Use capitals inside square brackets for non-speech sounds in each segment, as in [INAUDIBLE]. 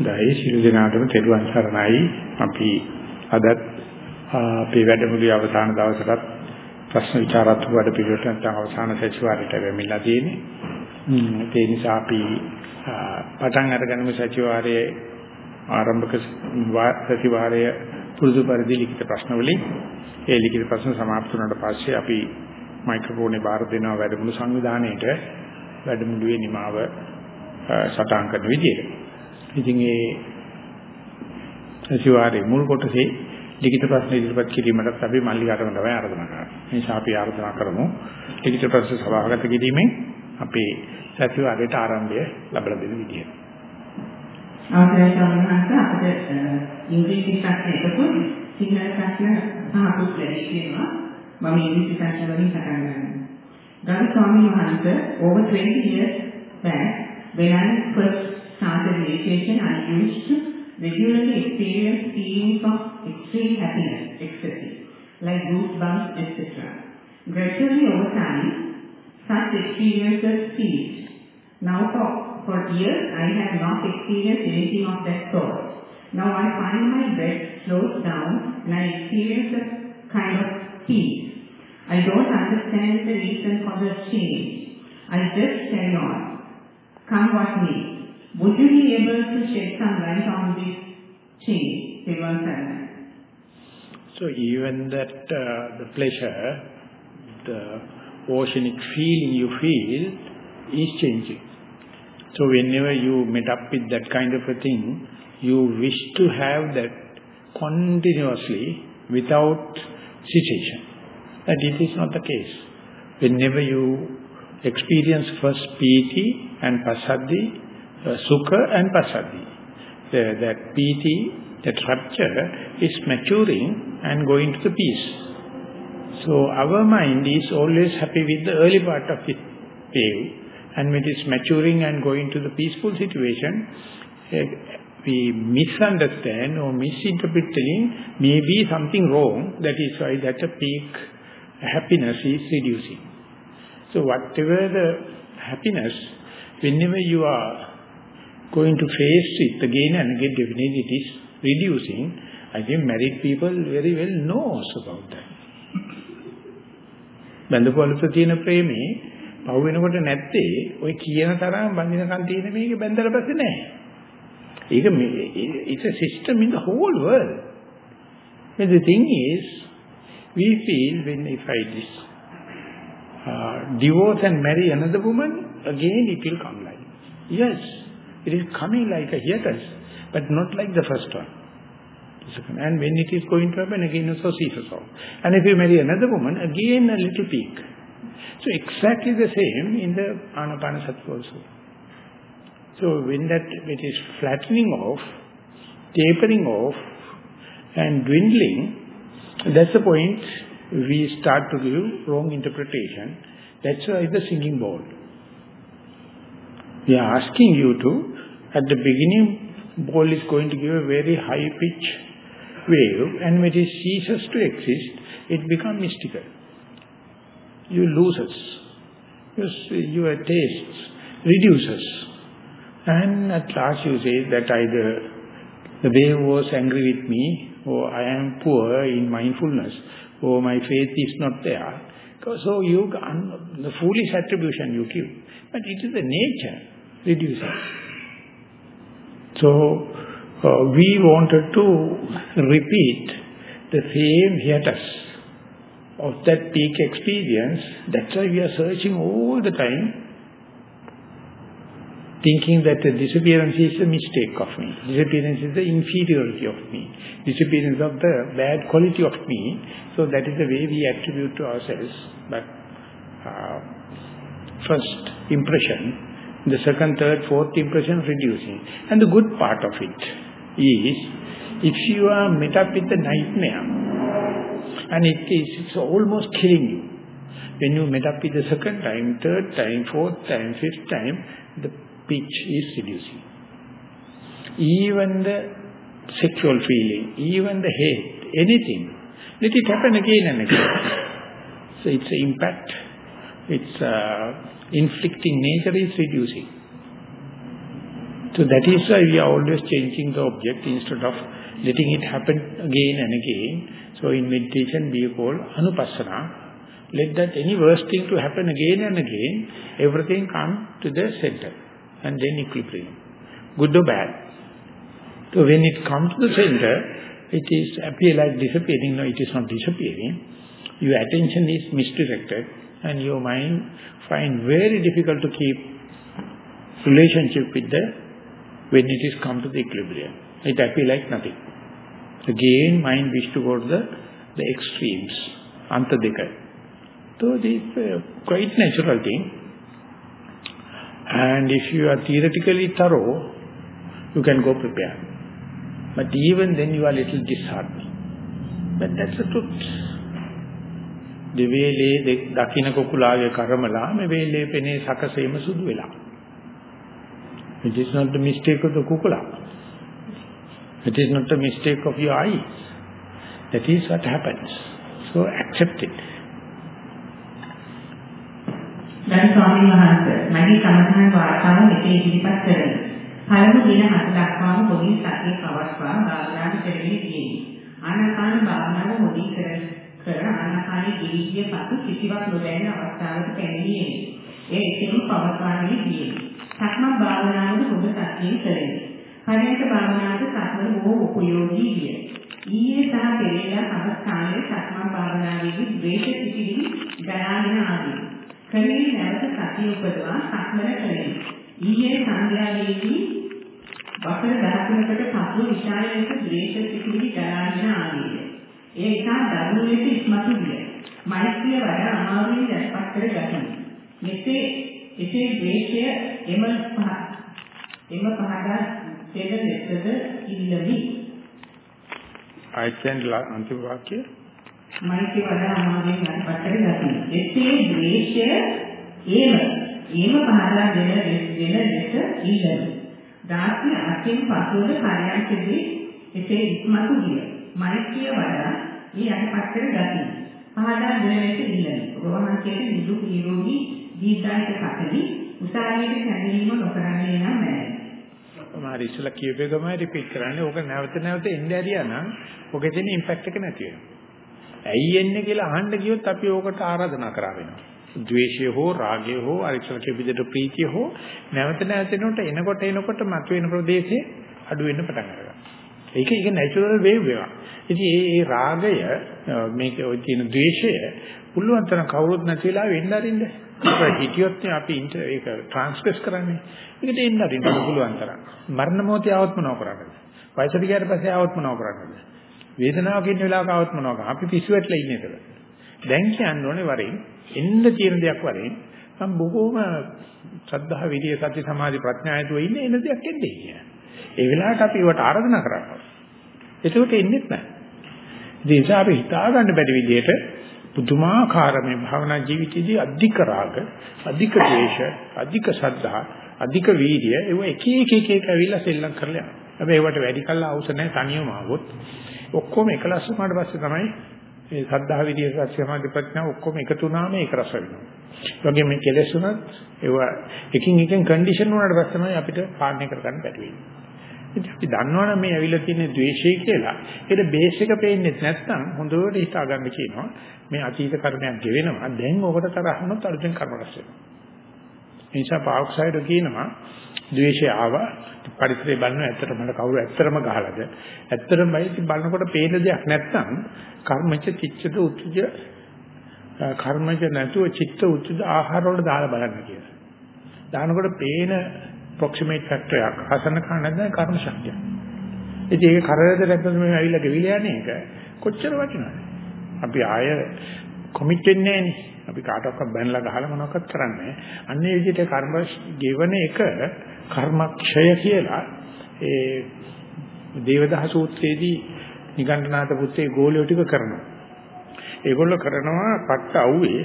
දැයි සියලු දෙනාටම තෙරුවන් සරණයි. අපි අදත් අපේ වැඩමුළුවේ අවසාන දවසටත් ප්‍රශ්න විචාරාත්මක වැඩ පිළිවෙලට නැත්නම් අවසාන සැසිවාරයට වෙමිලා තියෙන්නේ. ඒ නිසා අපි පටන් අරගන්නම සැසිවාරයේ ආරම්භක සැසිවාරය පුරුදු පරිදි ලිඛිත ප්‍රශ්න වලින් ඒ ලිඛිත ප්‍රශ්න සමාප්ත වුණාට පස්සේ අපි මයික්‍රොෆෝනේ බාර දෙනවා වැඩමුළු සංවිධානයේට වැඩමුළුවේ නිමාව සටහන් කරන විදිහට. ඉතින් ඒ සිවාරේ මුල් කොටසේ ලිඛිත ප්‍රශ්න ඉදිරිපත් කිරීමටත් අපි මල්ලිකාටම තමයි ආරාධනා කරන්නේ. මේ ශාපී ආරාධනා කරමු. ලිඛිත ප්‍රශ්න සභාගත කිරීමෙන් අපේ සතිවාරයට ආරම්භය ලැබලා දෙන විදිය. ආදරය සම්මාස අපිට ඉංග්‍රීසි ප්‍රශ්න එකතු සිංහල ප්‍රශ්න පහකුත් ලැබෙනවා. මම ඉංග්‍රීසි ප්‍රශ්න වලින් පටන් ගන්නවා. ගරු ස්වාමීන් වහන්සේ over 20 years back when I first started meditation I used to regularly experience feelings of extreme happiness, ecstasy, like goosebumps, etc. Gradually over time, such experiences ceased. Now for, for years I have not experienced anything of that sort. Now I find my breath slows down and I experience a kind of peace. I don't understand the reason for the change. I just carry on. Come what may. Would you be able to shed some light on this change? Devan So even that uh, the pleasure, the oceanic feeling you feel is changing. So whenever you meet up with that kind of a thing, you wish to have that continuously without cessation. And it is not the case. Whenever you experience first piti and pasadi, uh, sukha and pasadi, the, that piti, that rapture is maturing and going to the peace. So our mind is always happy with the early part of it wave and when it is maturing and going to the peaceful situation, uh, we misunderstand or misinterpreting maybe something wrong, that is why that peak happiness is reducing. So whatever the happiness, whenever you are going to face it again and again, definitely it is reducing. I think married people very well knows about that. බඳපොළට තියෙන ප්‍රේමේ පහු වෙනකොට නැත්තේ ඔය කියන තරම් බඳිනකන් තියෙන මේක බැඳලා පස්සේ නැහැ. ඒක it's a system in the whole world. But the thing is, we feel when if I this, uh, divorce and marry another woman, again it will come like. Yes, it is coming like a hiatus, but not like the first one. And when it is going to happen, again also ceases off. And if you marry another woman, again a little peak. So exactly the same in the Anapanasati also. So when that it is flattening off, tapering off, and dwindling, that's the point we start to give wrong interpretation. That's why the singing bowl. We are asking you to, at the beginning, ball is going to give a very high pitch wave, and when it ceases to exist, it becomes mystical. You lose loses. Your taste reduces. And at last you say that either the wave was angry with me, or I am poor in mindfulness, or my faith is not there. So you, the foolish attribution you give. But it is the nature reducing. So uh, we wanted to repeat the same hiatus of that peak experience. That's why we are searching all the time thinking that the disappearance is a mistake of me. Disappearance is the inferiority of me. Disappearance of the bad quality of me. So that is the way we attribute to ourselves. But uh, first impression, the second, third, fourth impression reducing. And the good part of it is, if you are met up with a nightmare, and it is it's almost killing you, when you met up with the second time, third time, fourth time, fifth time, the pitch is reducing. Even the sexual feeling, even the hate, anything, let it happen again and again. [COUGHS] So its an impact, its uh, inflicting nature is reducing. So that is why we are always changing the object instead of letting it happen again and again. So in meditation we call anupassana. Let that any worst thing to happen again and again, everything come to the center and then equilibrium. Good or bad. So when it comes to the center, it is appear like disappearing. No, it is not disappearing. Your attention is misdirected and your mind find very difficult to keep relationship with the when it is come to the equilibrium. It appear like nothing. Again, mind wish to go to the, the extremes, antadeka. So this uh, quite natural thing. And if you are theoretically thorough, you can go prepare. But even then you are little disheartened. But that's the truth. දෙවේලේ දකින්න කුකුලාගේ කර්මලා මේ වේලේ පෙනේ සකසේම සුදු වෙලා. It is not the mistake of the kukula. It is not the mistake of your eye. That is what happens. So accept it. දැන් ස්වාමීන් වහන්සේ මගේ සමහන් වාර්තාව මෙතේ ඉදිරිපත් කරමි. පළමු දින හත දක්වාම පොඩි සතිය පවත්වා භාවනාව කරගෙන තියෙනවා. ආනාපාන භාවනාව මොඩි කර කර ආනාපානයේ ගිහිය පසු කිසිවක් නොදැනෙන අවස්ථාවක පැමිණියේ. ඒ එසේම පවත්වාගෙන තියෙනවා. සක්මන් භාවනාවට පොඩි සතියෙන් කරේ. පරයන්ක භාවනාවට සක්මන බොහෝ උපයෝගී විය. ඊයේ සහ පෙරේදා අවස්ථාවේ සක්මන් භාවනාවේදී ද්වේෂ පිටිවිලි දරාගෙන ආදී. ක්‍රමයෙන් නැවත සතිය උපදවා සක්මන කළේ. ඊයේ සංධ්‍යාවේදී වසර 13කට පසු විශාල ලෙස ද්වේෂ පිටිවිලි දරාගෙන ආදී. ඒ නිසා දරුණු ලෙස ඉස්මතු විය. මෛත්‍රිය වඩා අමාරුවෙන් දැක්පත් කර ගතිමි. මෙසේ එසේ ද්වේෂය එම පහ එම පහදා දෙන ලෙසද ඉල්ලමි. ආයතෙන් අන්තිම වාක්‍යය මෛත්‍රිය වඩා අමාරුවෙන් දැක්පත් කර ගතිමි. එසේ ද්වේෂය එම එම පහදා දෙන දෙන ලෙස ඉල්ලමි. රාත්‍රී අතින් පසුවද කාර්යයන්කදී එසේ ඉස්මතු විය. මෛත්‍රිය වඩා මේ යටපත් කර ගතිමි. පහදා දෙන ලෙස ඉල්ලමි. ඔබ වහන්සේට නිදුක් නිරෝගී දීර්ඝායස කටදී උසාවියට සැදීම නොකරන්නේ නම් නැහැ. මාරි ඉස්සලා කියපේ ගමයි රිපීට් කරන්නේ. ඕක නැවත නැවත එන්න ඇරියා නම් ඔකේ තියෙන ඉම්පැක්ට් එක නැති වෙනවා. ඇයි එන්නේ කියලා අහන්න ගියොත් අපි ඕකට ආරාධනා කරා වෙනවා. ද්වේෂය හෝ රාගය හෝ අරිසල කෙබිදට ප්‍රීතිය හෝ නැවත නැවත එනකොට එනකොට එනකොට මතුවෙන ප්‍රදේශේ අඩු වෙන්න පටන් ගන්නවා. ඒක ඒක natural wave එකක්. ඉතින් මේ මේ රාගය මේක ඔය තියෙන ද්වේෂය පුළුවන් තරම් කවුරුත් නැතිලා වෙන්න අරින්න. ඒක හිතියොත් අපි ඒක ට්‍රාන්ස්ෆර්ස් කරන්නේ. ඒකට එන්න අරින්න පුළුවන් තරම්. මරණ මොහොතේ આવත් මොනව කරන්නේ? වයසට ගියාට පස්සේ આવත් මොනව කරන්නේ? වේදනාවක ඉන්න වෙලාවක આવත් මොනව කරන්නේ? අපි පිස්සු වැටලා ඉන්නේ ඒක. දැන් කියන්න ඕනේ වරෙන් එන්න තියෙන දෙයක් වරෙන් මම බොහෝම ශ්‍රද්ධා විරිය සති සමාධි ප්‍රඥා ඇතුව ඉන්නේ එන දෙයක් එන්නේ කියලා. ඒ වෙලාවට අපි ඒවට ආරාධනා කරනවා. ඒකට එන්නේ නැහැ. ඒ නිසා අපි හිතා ගන්න බැරි විදිහට පුදුමාකාර මේ භාවනා ජීවිතයේදී අධික රාග, අධික ද්වේෂ, අධික ශ්‍රද්ධා, අධික වීර්ය ඒව එක එක එක එක ඇවිල්ලා සෙල්ලම් කරලා යනවා. හැබැයි ඒවට වැඩි කල් අවශ්‍ය නැහැ තනියම ආවොත්. ඔක්කොම එකලස් වුණාට පස්සේ තමයි මේ සද්ධා විදිය සත්‍ය සමාධි ප්‍රඥා ඔක්කොම එකතු වුණාම ඒක රස වෙනවා. ඒ වගේම මේ කෙලෙස් උනත් ඒවා එකින් එකෙන් කන්ඩිෂන් වුණාට පස්සේ තමයි අපිට පාලනය කරගන්න බැරි වෙන්නේ. ඉතින් අපි දන්නවනේ මේ ඇවිල්ලා තියෙන ද්වේෂය කියලා. ඒක බේස් එක පේන්නේ නැත්නම් හොඳට හිතා ගන්න කියනවා. මේ අතීත කර්මයක් ගෙවෙනවා. දැන් ඔකට තරහ වුණොත් අලුතෙන් කර්ම රැස් වෙනවා. ඒ නිසා පාවොක්සයිඩ් කියනවා ද්වේෂය ආවා පරිසරය බලන ඇත්තට මට කවුරු ඇත්තටම ගහලාද ඇත්තටම බයි බලනකොට පේන දෙයක් නැත්නම් කර්මච චිත්තද උත්ජ කර්මජ නැතුව චිත්ත උත්ජ ආහාර වල දාලා බලන්න කියලා. දානකොට පේන ප්‍රොක්සිමේට් ෆැක්ටර් එකක් හසන කන නැත්නම් කර්ම ශක්තිය. ඉතින් ඒක කරදර නැත්නම් මේ ඇවිල්ලා ගෙවිලා යන්නේ ඒක කොච්චර වටිනවද? අපි ආය කොමිට් වෙන්නේ නැහනේ. අපි කාටවත් බැනලා ගහලා මොනවක්වත් කරන්නේ අන්න ඒ විදිහට කර්ම ගෙවන එක කර්මක්ෂය කියලා ඒ දේවදහ සූත්‍රයේදී නිගණ්ඨනාත පුත්‍රයේ ගෝලියෝ ටික කරනවා. ඒගොල්ලෝ කරනවා පට්ට අවුවේ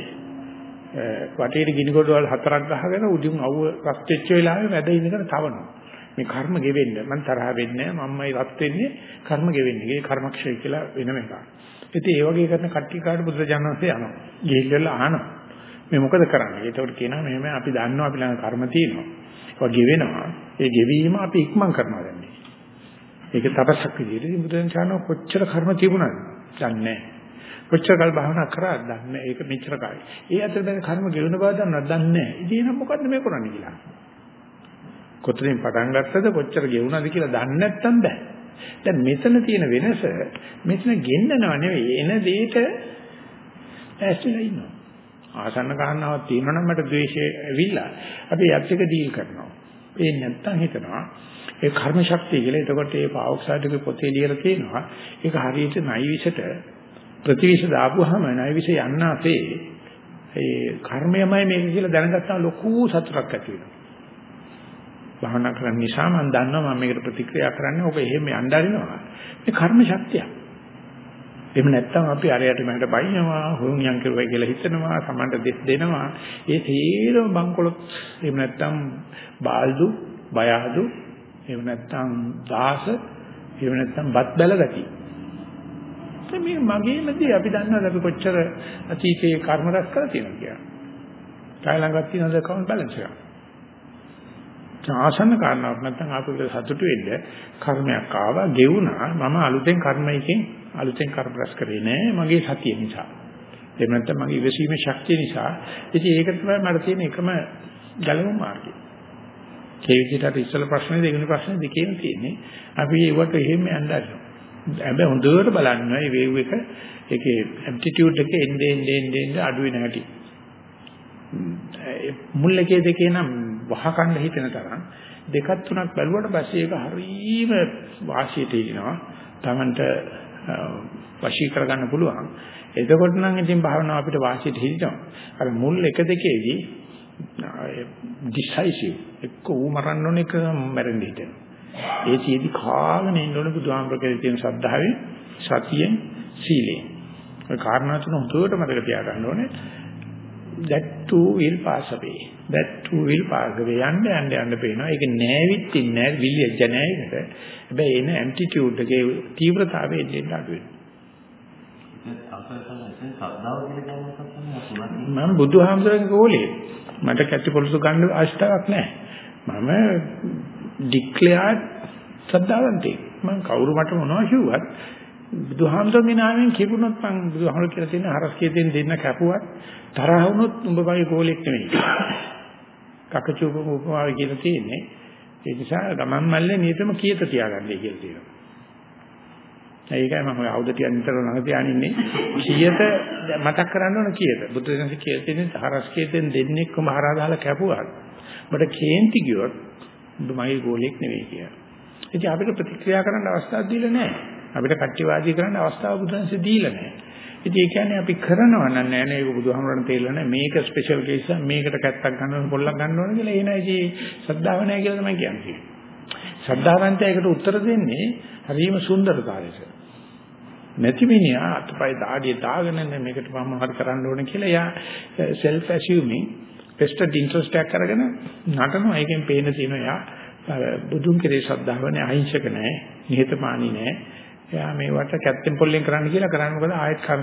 වටේට ගිනි ගොඩවල් හතරක් ගහගෙන උඩින් අවුව රත් වෙච්ච වෙලාවේ වැඩ ඉඳගෙන තවනවා. මේ කර්ම ගෙවෙන්න මම තරහ වෙන්නේ නැහැ මමයි රත් වෙන්නේ කර්ම ගෙවෙන්නේ. ඒ කර්මක්ෂය කියලා වෙනම එකක්. ඉතින් ඒ වගේ කරන කට්ටිය කාට බුදුරජාණන්සේ යනවා. ගිහිල්ලා අහනවා. මේ මොකද කරන්නේ? ඒකට කියනවා මෙහෙම අපි දන්නවා අපි ළඟ කර්ම තියෙනවා. ඒක ගෙවෙනවා. ඒ ගෙවීම අපි ඉක්මන් කරනවා දැන්. ඒක තපස්සක් විදිහට බුදුන් චානෝ කොච්චර කර්ම තිබුණාද? දන්නේ නැහැ. කොච්චර කල් භාවනා කරාද? දන්නේ නැහැ. ඒක මෙච්චර කාලේ. ඒ අතර දැන් කර්ම ගෙවුන බව දන්නවද? දන්නේ නැහැ. ඉතින් එහෙනම් මොකද්ද මේ කරන්නේ කියලා. කොතනින් පටන් ගත්තද කොච්චර ගෙවුණාද කියලා දන්නේ නැත්තම් බෑ. දැන් මෙතන තියෙන වෙනස මෙතන ගෙන්නනව නෙවෙයි එන දෙයට ඇස්තිලා ඉන්නවා. ආසන්න කාරණාවක් තියෙනවා නම් මට ද්වේෂය ඇවිල්ලා අපි යත් එක ඩීල් කරනවා. ඒ නැත්තම් හිතනවා ඒ කර්ම ශක්තිය කියලා. එතකොට ඒ පාවොක්සයිඩ්ගේ පොතේ ලියලා තියෙනවා. ඒක හරියට නයිවිසට ප්‍රතිවිෂ දාපුවාම නයිවිෂ යන්න අපේ ඒ කර්මයමයි මේක කියලා දැනගත්තා ලොකු සතුටක් ඇති වෙනවා. භාවනා කරන නිසා මම දන්නවා මම මේකට ප්‍රතික්‍රියා කරන්නේ ඔබ එහෙම යන්න අරිනවා. මේ කර්ම ශක්තිය. එහෙම නැත්නම් අපි අරයට මහට බයිනවා, හුරුනියන් කරුවයි කියලා හිතනවා, සමන්ට දෙස් දෙනවා. ඒ තේරම බංකොලොත් එහෙම නැත්නම් බාල්දු, බයහදු, එහෙම නැත්නම් දාස, එහෙම නැත්නම් බත් බැල ගති. මේ මගේමදී අපි දන්නවද අපි කොච්චර අතීතයේ කර්ම රැස් කරලා තියෙනවද කියලා. කාය ළඟක් තියෙනවද කවුන්ට් බැලන්ස් එක. ආසන්න කාරණාවක් නැත්නම් ආපුවිල සතුටු වෙන්න කර්මයක් ආවා ගෙවුනා මම අලුතෙන් කර්මයකින් අලුතෙන් කර්ම රැස් කරේ නෑ මගේ සතිය නිසා එහෙම නැත්නම් මගේ ඉවසීමේ ශක්තිය නිසා ඉතින් ඒක තමයි මට තියෙන එකම ගැලවුම් මාර්ගය ඒ විදිහට අර ඉස්සල ප්‍රශ්නේ දෙවෙනි ප්‍රශ්නේ දෙකේම තියෙන්නේ අපි ඒවට එහෙම යන්න හදනවා හැබැයි හොඳට බලන්න මේ වේව් එක ඒකේ ඇම්ප්ලිටියුඩ් එක එන්නේ එන්නේ එන්නේ අඩු වෙන හැටි මුල් එකේ දෙකේ නම් වහකන්න හිතෙන තරම් දෙකක් තුනක් බැලුවට පස්සේ ඒක හරීම වාසියට එනවා. Tamanට වශී කරගන්න පුළුවන්. එතකොට නම් ඉතින් භාවනාව අපිට වාසියට හිටිනවා. අර මුල් එක දෙකේදී decisive එක්ක ඌ මරන්න ඕන එක මැරෙන්න හිතෙනවා. ඒ සියදි කාගෙන ඉන්න ඕන බුදුහාමරකේ තියෙන ශ්‍රද්ධාවේ සතියෙන් සීලයෙන්. ඒ කාරණා තුන හොඳට මතක තියාගන්න ඕනේ. that too will pass away. that too will pass away. යන්න යන්න යන්න පේනවා. ඒක නෑවිත් ඉන්නේ නෑ විලියජ නෑ ඒකට. හැබැයි එන ඇම්ප්ලිටියුඩ් එකේ තීව්‍රතාවය එන්නේ අඩු වෙනවා. මම බුදුහාමුදුරන්ගේ ගෝලේ. මට කැටි පොලිසු ගන්න අවශ්‍යතාවක් නැහැ. මම ඩික්ලෙයාර්ඩ් සද්ධාවන්තේ. මම කවුරු මට මොනවා කිව්වත් බුදුහාමුදුරන්ගේ නාමයෙන් කියපුණොත් මං බුදුහාමුදුර කියලා තියෙන හරස්කේ දෙන්න දෙන්න කැපුවත් තරහ වුණොත් උඹ වගේ ගෝලෙක් නෙවෙයි. කකචූප උපමාව කියලා තියෙන්නේ. ඒ නිසා ගමන් මල්ලේ නියතම කීත තියාගන්නයි කියලා තියෙනවා. ඒකයි මම ඔය අවුද ටික නිතර ළඟ තියාගෙන ඉන්නේ. කීයට මතක් කරන්න ඕන කීයට. බුදු දහමේ කියලා තියෙන්නේ හරස්කේ දෙන්න දෙන්නෙක්ම හරහා දාලා කැපුවත්. මට කේන්ති ගියොත් උඹ මගේ ගෝලෙක් නෙවෙයි කියලා. ඉතින් අපිට ප්‍රතික්‍රියා කරන්න අවස්ථාවක් දීලා නැහැ. අපිට කට්ටිවාදී කරන්න අවස්ථාව බුදුන්සේ දීලා නැහැ. ඉතින් ඒ කියන්නේ අපි කරනවා නම් නෑ නේ ඒක බුදුහාමරණ තේරෙලා නැහැ. මේක ස්පෙෂල් කේස් එක මේකට කැත්තක් ගන්න ඕන පොල්ලක් ගන්න ඕන කියලා එනයි ඉතින් ශ්‍රද්ධාව නැහැ කියලා තමයි කියන්නේ. ශ්‍රද්ධාවන්තයෙකුට උත්තර දෙන්නේ හරිම සුන්දර කාර්යයක්. නැති මිනිහා අතපය දාඩිය දාගෙන මේකට මම හරි කරන්න ඕනේ කියලා එයා self assuming vested interest එකක් අරගෙන නටනවා. ඒකෙන් පේන තියෙනවා එයා බුදුන් කෙරේ ශ්‍රද්ධාව නැහැ, අහිංසක නැහැ, නිහතමානී නැහැ. එයා මේවට කැප්ටන් පොල්ලෙන් කරන්න කියලා කරන්නේ මොකද ආයත් කර්ම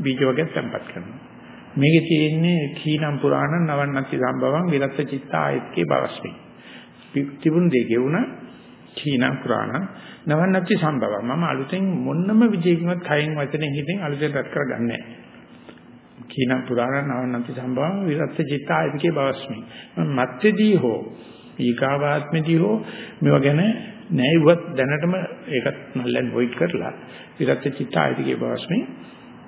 බීජ වගේ තැම්පත් කරනවා. මේකේ තියෙන්නේ කීනම් පුරාණ නවන්නති සම්භවං විරත් චිත්ත ආයත්කේ බවස්මි. තිබුණ දෙය ගෙවුණ කීනම් පුරාණ නවන්නති සම්භවං මම අලුතෙන් මොන්නම විජයකින්වත් කයින් වචනෙන් හිතෙන් අලුතෙන් රැස් කරගන්නේ නැහැ. කීනම් පුරාණ නවන්නති සම්භවං විරත් චිත්ත ආයත්කේ බවස්මි. මම මත්තේදී හෝ ඊකාවාත්මදී හෝ මේවා ගැන නැයුවත් දැනටම ඒකත් නල්ලෙන් වොයිඩ් කරලා විරත් චිත්ත ආයතිකේ බවස්මේ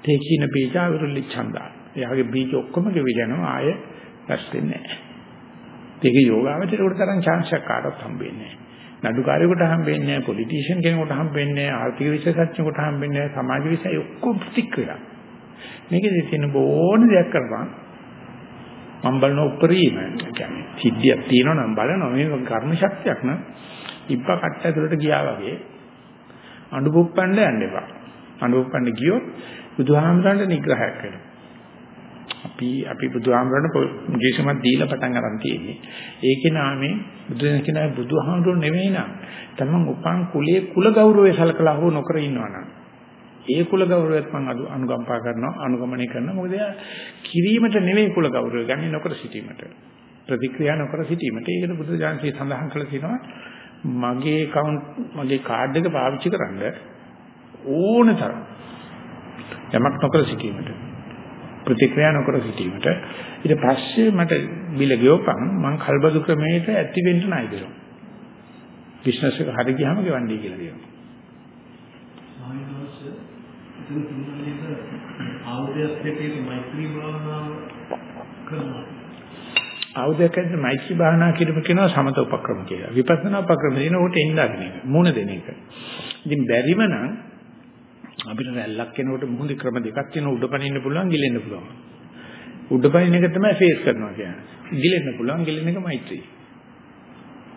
තේකීන බීජ විරුල්ලි ඡන්දා. එයාගේ බීජ ඔක්කොම ගෙවිලනවා ආය රැස් වෙන්නේ නැහැ. ඒක යෝගාවචරයට තරම් chance එකක් කාටවත් හම්බෙන්නේ නැහැ. නඩුකාරයෙකුට හම්බෙන්නේ නැහැ, පොලිටිෂියන් කෙනෙකුට හම්බෙන්නේ නැහැ, ආර්ථික විශේෂඥයෙකුට හම්බෙන්නේ නැහැ, සමාජ විෂය ඔක්කොම ප්‍රතික්‍රියා. මේකේ තියෙන බොහෝන දෙයක් කරපන් මම බලන උපරිම කියන්නේ සිද්ධියක් තියෙනවා නම් බලනවා මේ කර්ම ශක්තියක් නම් ඉබ්බ කට්ට ඇතුළට ගියා වගේ අඬු පුප්පන්න යන්න එපා. අඬු පුප්පන්න ගියොත් බුදුහාමරන්ට නිග්‍රහයක් වෙනවා. අපි අපි බුදුහාමරන්ට ජීසමත් දීලා පටන් ගන්න තියෙන්නේ. ඒකේ නාමයෙන් බුදුන් කියන බුදුහාමරන් නෙවෙයි නං. තමන් උපන් කුලයේ කුල ගෞරවය සලකලා හෝ නොකර ඉන්නවා නම් ඒ කුල ගෞරවයත් මම අනුකම්පා කරනවා අනුගමනය කරනවා. මොකද එයා කිරීමට නෙවෙයි කුල ගෞරවය ගන්නේ නොකර සිටීමට. ප්‍රතික්‍රියා නොකර සිටීමට. ඒකට බුදු දානසේ සඳහන් කළ තියෙනවා මගේ account මගේ කාඩ් එක පාවිච්චි කරන්න ඕන තරම් යමක් නොකර සිටීමට ප්‍රතික්‍රියා නොකර සිටීමට. ඊට පස්සේ මට බිල ගෙවපන් මං කල්බදු ක්‍රමයට ඇති වෙන්න නයි දෙනවා. බිස්නස් එක හරි ගියාම ගෙවන්නේ කියලා කියනවා එතන තියෙන ආයුධයක් හැටියට මෛත්‍රී භාවනාව කරනවා. ආයුධයක් හැටියට මෛත්‍රී භාවනා කිරීම කියනවා සමත උපක්‍රම කියලා. විපස්සනා උපක්‍රම දින උට එන්නගෙන එක. මූණ දෙන එක. ඉතින් බැරිම නම් අපිට රැල්ලක් එනකොට මුහුදේ ක්‍රම දෙකක් තියෙන උඩපනින්න පුළුවන් ගිලෙන්න පුළුවන්. උඩපනින්න එක තමයි ෆේස් කරනවා කියන්නේ. ගිලෙන්න පුළුවන් ගිලෙන එක මෛත්‍රී.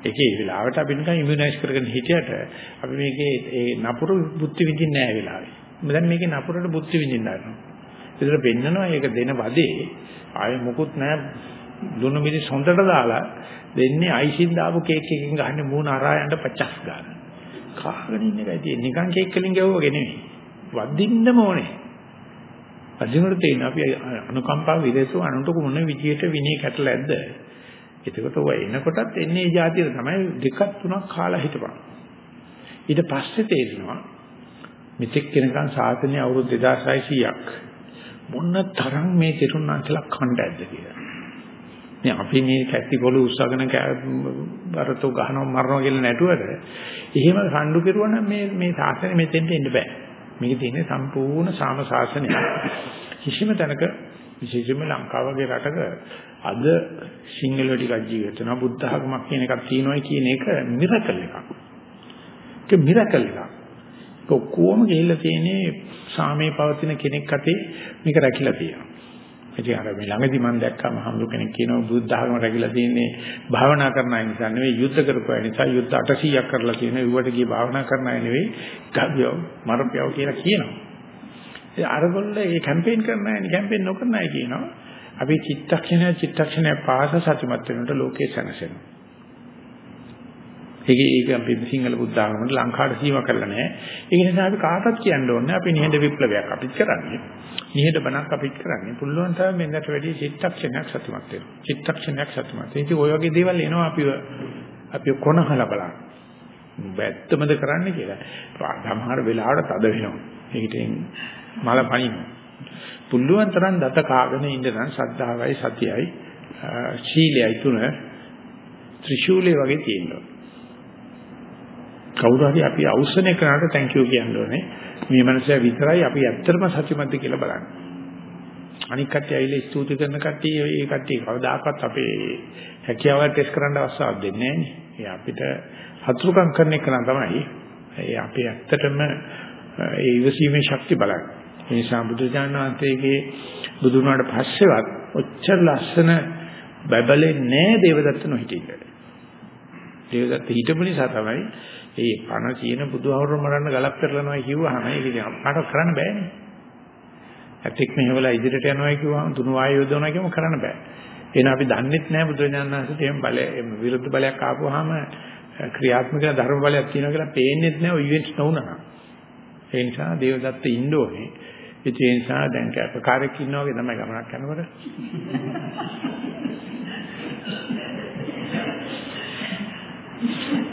ඒකේ වෙලාවට අපි නිකන් ඉමුනයිස් කරගෙන හිටියට අපි මේකේ ඒ නපුරු බුද්ධි විඳින්නේ නැහැ වෙලාවේ. දැන් මේකේ නපුරට බුද්ධි විඳින්න ගන්නවා. ඒතර පෙන්නනවා ඒක දෙන වදේ ආයේ මොකුත් නැහැ දුන්නු මිරිස් හොඳට දාලා දෙන්නේ අයිසින් දාපු කේක් එකකින් ගහන්නේ මූණ අරා යන්න පචස් ගන්න. කාගෙන ඉන්න එකයි තියෙන්නේ. නිකන් කේක් වලින් ගැවුවගේ නෙමෙයි. වදින්නම ඕනේ. අදිනකොට තියෙන අපි අනුකම්පාව විදේශෝ අනුන්ට මොන විදියට විනය කැටලැද්ද? එතකොට ඔය එනකොටත් එන්නේ ඒ જાතිය තමයි දෙකක් තුනක් කාලා හිටපන්. ඊට පස්සේ තේරෙනවා මෙතෙක් වෙනකන් සාසනය අවුරුදු 2600ක් මොන තරම් මේ තෙරුණාන්සලා කණ්ඩායම්ද කියලා. මේ අපි මේ කැටි පොළු උස්සගෙන බරතෝ ගහනවා මරනවා කියලා නැටුවට එහෙම රණ්ඩු කෙරුවා නම් මේ මේ සාසනය මෙතෙන්ට එන්න බෑ. මේකේ තියෙන සම්පූර්ණ සාම සාසනය. කිසිම තැනක විශේෂයෙන්ම ලංකාව වගේ රටක අද සිංහල ටිකක් ජීවත් වෙනවා බුද්ධ ආගමක් කියන එකක් තියෙනවා කියන එක මිරකල් එකක්. ඒක මිරකල් එකක්. ඔක්කොම ගිහිල්ලා තියෙන්නේ සාමයේ පවතින කෙනෙක් අතේ මේක රැකිලා තියෙනවා. ඉතින් අර මේ ළඟදි මම දැක්කම හම්දු කෙනෙක් කියනවා බුද්ධ ආගම රැකිලා තියෙන්නේ භාවනා කරන අය නිසා නෙවෙයි යුද්ධ කරපු අය නිසා යුද්ධ 800ක් කරලා තියෙනවා. ඌවට ගිය භාවනා කරන අය නෙවෙයි ගබ්යෝ මරපියව කියලා කියනවා. ඒ අරගොල්ල මේ කැම්පේන් කරන අය කැම්පේන් නොකරන අය කියනවා. අපි චිත්තක්ෂණය චිත්තක්ෂණය පාස සතුටුමත් වෙනකොට ලෝකේ සැනසෙනවා. ඒක ඒක අපි සිංහල බුද්ධ ආගමකට ලංකාවට සීමා කරලා නැහැ. ඒක නිසා අපි කාටවත් කියන්න ඕනේ අපි නිහඬ විප්ලවයක් අපිත් කරන්නේ. නිහඬ බණක් අපිත් කරන්නේ. පුළුවන් තරම් මෙන්නට වැඩි චිත්තක්ෂණයක් සතුටුමත් වෙනවා. චිත්තක්ෂණයක් සතුටුමත් වෙනවා. ඉතින් ඔය වගේ දේවල් එනවා අපි අපි කොනහලා බලන්න. බැත්තමද කරන්න කියලා. සමහර වෙලාවට තද වෙනවා. ඒකට මල පනිනවා. පුළුවන් තරම් දත කාගෙන ඉන්න නම් ශ්‍රද්ධාවයි සතියයි ශීලයයි තුන ත්‍රිශූලයේ වගේ තියෙනවා. කවුරු හරි අපි අවශ්‍යනේ කරාට thank you කියන්න ඕනේ. මේ මනසයා විතරයි අපි ඇත්තටම සත්‍යමත්ද කියලා බලන්න. අනික් කට්ටිය ඇවිල්ලා ස්තුති කරන කට්ටිය ඒ කට්ටිය කවදාකවත් අපේ හැකියාව ටෙස්ට් කරන්න අවස්ථාවක් දෙන්නේ නැහැ. ඒ අපිට හතුරුකම් කරන එක තමයි ඒ අපේ ඇත්තටම ඒ ඉවසීමේ ශක්තිය බලන්න. ඒ නිසා බුදුජානක වහන්සේගේ බුදු වුණාට පස්සෙවත් ඔච්චර ලස්සන බබලෙන්නේ දේවදත්ත නොහිටින්න. දේවදත්ත හිටපු නිසා තමයි ඒ පණ තියෙන බුදුහවර මරන්න ගලක් කරලනවා කිව්වහම ඒක අපට කරන්න බෑනේ. ඇත්තෙක් මෙහෙवला ඉදිරියට යනවා කිව්වහම තුනු වායු යොදවනවා කියම කරන්න බෑ. එහෙනම් අපි දන්නෙත් නෑ බුදුරජාණන් වහන්සේට එහෙම බලය විරුද්ධ බලයක් ආපුවාම ක්‍රියාත්මක ධර්ම බලයක් තියෙනවා කියලා පේන්නේත් නෑ ඔය ඉවෙන්ට්ස් නොවුනනම්. ඒ නිසා දේවදත්ත ඉන්න ඕනේ. ඒ නිසා දැන් කැපකාරයෙක් ඉන්නවා වගේ තමයි ගමනක් යනකොට.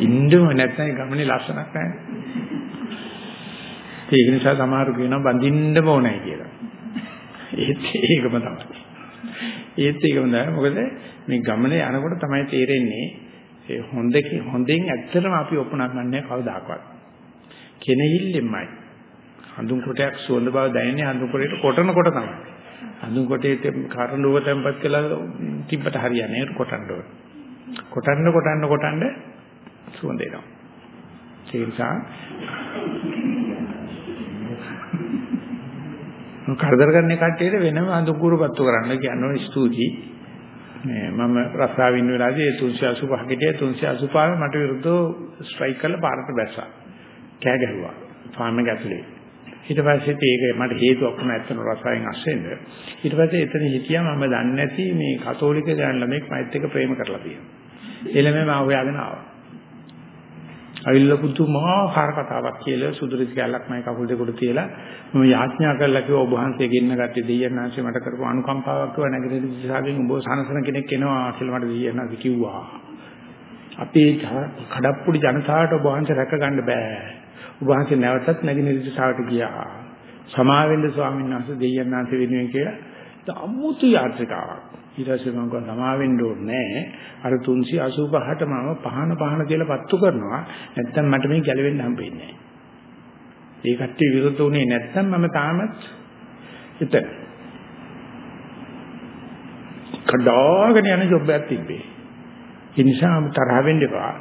ඉන්නව නැත්නම් ගමනේ ලස්සනක් නැහැ. ඒක නිසා සමහරු කියනවා බඳින්න ඕනේ කියලා. ඒත් ඒකම තමයි. ඒත් ඒකම තමයි. මොකද මේ ගමනේ යනකොට තමයි තේරෙන්නේ ඒ හොඳකින් හොඳෙන් ඇත්තටම අපි ඔපනගන්නේ කවදාකවත්. කෙනෙහිල්ලෙමයි. හඳුන් කොටයක් සුවඳ බව දැනෙන්නේ හඳුන් කොටේට කොටන කොට තමයි. හඳුන් කොටේ කරඬුව තැම්පත් කළා තිබ්බට හරියන්නේ ඒක කොටන්න ඕනේ. කොටන්න කොටන්න කොටන්න සුවඳ එනවා. ඒ නිසා කරදර කරන කට්ටියට වෙනම අඳුකුරුපත්තු කරන්න කියනවා ස්තුතියි. මේ මම රස්සාවින් වෙලාදී 385 ගෙඩිය 385 මට විරුද්ධව ස්ට්‍රයික් කරලා පාරට බැස්සා. කෑ ගැහුවා. ෆාම් එක ඇතුලේ. ඊට පස්සේ ඒක මට හේතුවක් වුණා ඇත්තන රසයෙන් අස්සෙන්ද. ඊට පස්සේ එතන හිටියා මම දන්නේ නැති මේ කතෝලික ගෑන් ළමෙක් මයිත් එක්ක ප්‍රේම කරලා තියෙනවා. ඒ ළමයා මාව හොයාගෙන ආවා. අවිල්ල පුදුමාකාර කතාවක් කියලා සුදුරිස් කැලක් මයි කකුල් දෙකට තියලා මම යාඥා කරලා කිව්වා ඔබ වහන්සේ ගෙන්න ගත්තේ දෙයයන්ාංශේ මට කරපු අනුකම්පාවක් කිව්වා නැගිටින දිශාවෙන් ඔබ සනසන කෙනෙක් එනවා කියලා මට දෙයයන්ාංශ කිව්වා. අපේ කඩප්පුඩි ජනතාවට ඔබ වහන්සේ රැක ගන්න බෑ. ඔබ වහන්සේ නැවතත් නැගිටින දිශාවට ගියා. සමාවෙන්න ස්වාමීන් වහන්සේ දෙයයන්ාංශ වෙනුවෙන් කියලා අමුතු යාත්‍රිකාවක්. ඊට පස්සේ මම කිව්වා සමා වෙන්න ඕනේ අර 385ට මම පහන පහන කියලා පත්තු කරනවා නැත්තම් මට මේ ගැලවෙන්න හම්බෙන්නේ නැහැ. ඒ කට්ටිය විරුද්ධ වුණේ නැත්තම් මම තාමත් එතන. කඩාගෙන යන ජොබ් එකක් තිබ්බේ. ඒ නිසා තරහ වෙන්න එපා.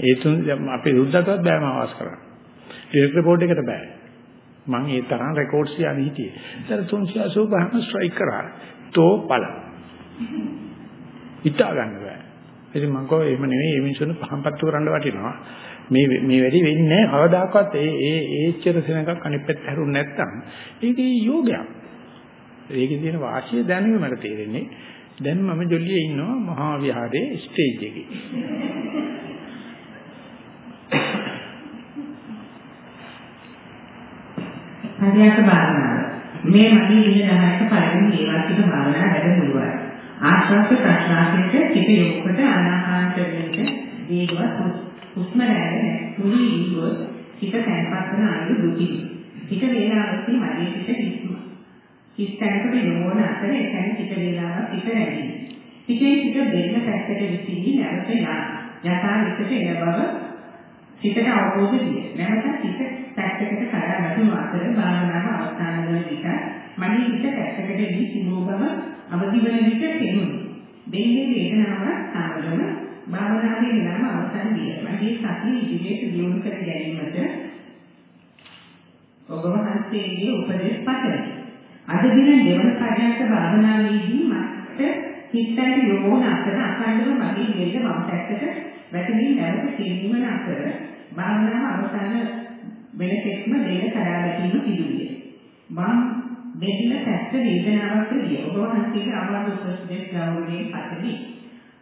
ඒ තුන් අපි රුද්දටවත් බෑම ආවාස් කරන්න. ඩිරෙක්ට් රිපෝට් එකට බෑ. මම ඒ තරම් රෙකෝඩ්ස් යන්නේ හිටියේ. ඒතර 385ම ස්ට්‍රයික් කරා. තෝ බලන්න. හිතා ගන්න බෑ. ඉතින් මම කෝ එහෙම නෙවෙයි මේ මිනිස්සුන් පහම්පත්තු කරන්න වටිනවා. මේ මේ වැඩි වෙන්නේ නැහැ. කවදාකවත් ඒ ඒ ඒච්චර සෙනඟක් අනිත් පැත්ත හැරුණ නැත්තම් ඒකේ යෝගයක්. ඒකේ තියෙන වාසිය දැනුම මට තේරෙන්නේ. දැන් මම ජොලියේ ඉන්නවා මහා විහාරයේ ස්ටේජ් එකේ. හරියට භාවනාව. මේ මගේ ඉන්න 10ක පළවෙනි ඒවාසික භාවනාව වැඩමුළුවයි. ආශ්වාස ප්‍රශ්වාසයට පිට යොක්කට අනාහාරයෙන් දීගවත් හුස්ම රැල්ල තුනි දීගොත් හිත තැන්පත් වන අයු දුකි. හිත වේලාවකදී මගේ පිට හිස්ම. හිස්තැනකට යොමවන අතර එතන පිට වේලාවක් පිට රැඳී. පිටේ පිට දෙන්න පැත්තට විසිරී නැවත යන. යථා විකට එන බව සිතට අවබෝධ විය. නැවත සිත පැත්තකට කඩා වැටුණු අතර භාවනාව අවසන් වන විට මගේ හිත පැත්තකට වී සිනෝ බව අවදි වන විට තේරුණි. දෙන්නේ වේදනාවක් සමගම භාවනාවේ නිරම අවසන් විය. මගේ සතිය ඉදිරියට දියුණු කර ගැනීමට ඔබ වහන්සේගේ උපදෙස් පතමි. අද දින දෙවන පර්යාස භාවනාවේදී මට හිතට යොමුන අතර අඛණ්ඩව මගේ දෙල්ල වම් පැත්තට වැටෙමින් නැවත සිරීමන අතර භාවනාව අවසන් වෙන තෙක්ම දෙල්ල කරා වැටීම සිදුවිය. මම දෙල්ල පැත්ත වේදනාවක් විය. ඔබ වහන්සේගේ ආවාද උපදෙස් ගෞරවයෙන් පතමි.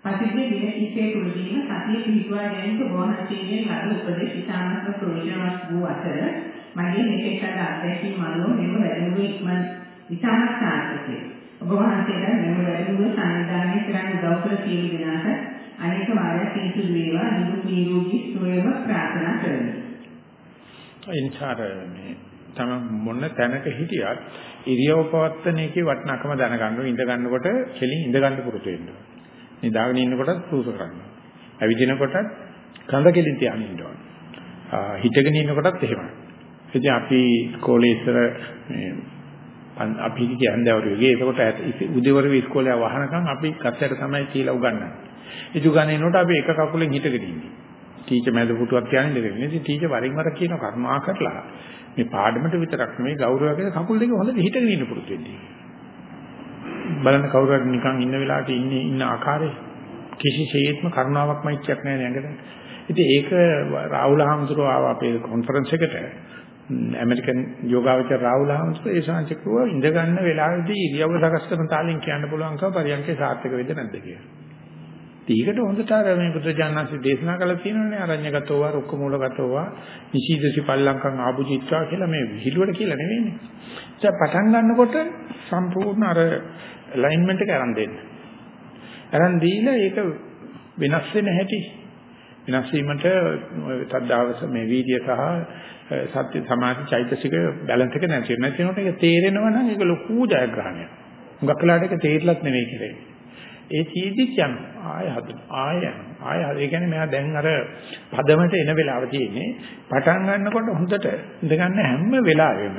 පසුගිය දින කිහිපය තුළදීම සතිය පිහිටුවා ගැනීමට ඔබ වහන්සේගෙන් ලද උපදෙස් ඉතාමත් ප්‍රයෝජනවත් වූ අතර මගේ මෙතෙක් අද අත්දැකීම් අනුව මෙම වැඩමුළුවේ ඉක්මන් ඉතාමත් සාර්ථකයි. ඔබ වහන්සේට මෙම වැඩමුළුව සංවිධානය කරන්න උදව් කළ සියලු දෙනාට අනේක වාරයක් පිහිටු වේවා නිදුක් නිරෝගී සුවයම ප්‍රාර්ථනා කරමි. එන්චාර මේ තම මොන තැනක හිටියත් ඉරියව් පවත්තන එකේ වටිනාකම දැනගන්න ඕනේ. ඉඳ ගන්නකොට කෙලින් ඉඳ ගන්න පුරුදු වෙන්න ඕනේ. නිදාගෙන ඉන්නකොටත් පුරුදු කරන්න. ඇවිදිනකොටත් කඳ කෙලින් තියාගෙන ඉන්න ඕනේ. හිටගෙන ඉන්නකොටත් එහෙමයි. ඉතින් අපි ඉස්කෝලේ ඉස්සර මේ අපි කියන්නේ අවරුවේ. ඒකට උදේවරු ඉස්කෝලේ වහනකම් අපි කච්චර තමයි කියලා උගන්වන්නේ. ඉතු ගන්නේනොට අපි එක කකුලෙන් හිටගෙන ඉන්නේ. ටීචර් මැද පුටුවක් කියන්නේ ඉඳගෙන. ඉතින් ටීචර් වරින් වර කියන කර්මා කරලා මේ පාඩමට විතරක් නෙමෙයි ගෞරවයෙන් කකුල් දෙක හොඳට හිටගෙන ඉන්න පුරුදු වෙන්නේ. බලන්න කවුරුහරි නිකන් ඉන්න වෙලාවට ඉන්නේ ඉන්න ආකාරය කිසිසේත්ම කරුණාවක් මෛත්‍රියක් නැහැ නේද? ඉතින් ඒක රාහුල හාමුදුරුවෝ ආව අපේ කොන්ෆරන්ස් එකට ඇමරිකන් යෝගාවචර රාහුල හාමුදුරුවෝ ඒ ශාන්තිකව ඉඳ ගන්න වෙලාවේදී ඉරියව්ව සකස් කරන තාලෙන් කියන්න පුළුවන් කව පරියන්කේ සාර්ථක වෙද නැද්ද කියලා. ඊකට හොඳට අර මේ පුත්‍රජානන්සේ දේශනා කළා තියෙනවානේ අරඤ්‍යගතෝ වා රුක්කමූලගතෝ වා නිශීදසි පල්ලංකං ආභුජිත්වා කියලා මේ විහිළුවට කියලා නෙවෙයිනේ. ඒක පටන් ගන්නකොට සම්පූර්ණ අර ඇලයින්මන්ට් එක අරන් දෙන්න. අරන් දීලා ඒක වෙනස් වෙන හැටි වෙනස් වීමට තද්දාවස මේ වීර්ය සහ සත්‍ය සමාධි චෛතසික බැලන්ස් එක නැති වෙන. නැති වෙනකොට ඒක තේරෙනවා නම් ඒක ලොකු ජයග්‍රහණයක්. හුඟක් වෙලාවට ඒක තේරිලත් නෙවෙයි කියලා. ඒ චීදිත් යන ආය හදන ආය ආය ඒ කියන්නේ මෙයා දැන් අර පදමට එන වෙලාව තියෙන්නේ පටන් ගන්නකොට හොඳට ඉඳ ගන්න හැම වෙලාවෙම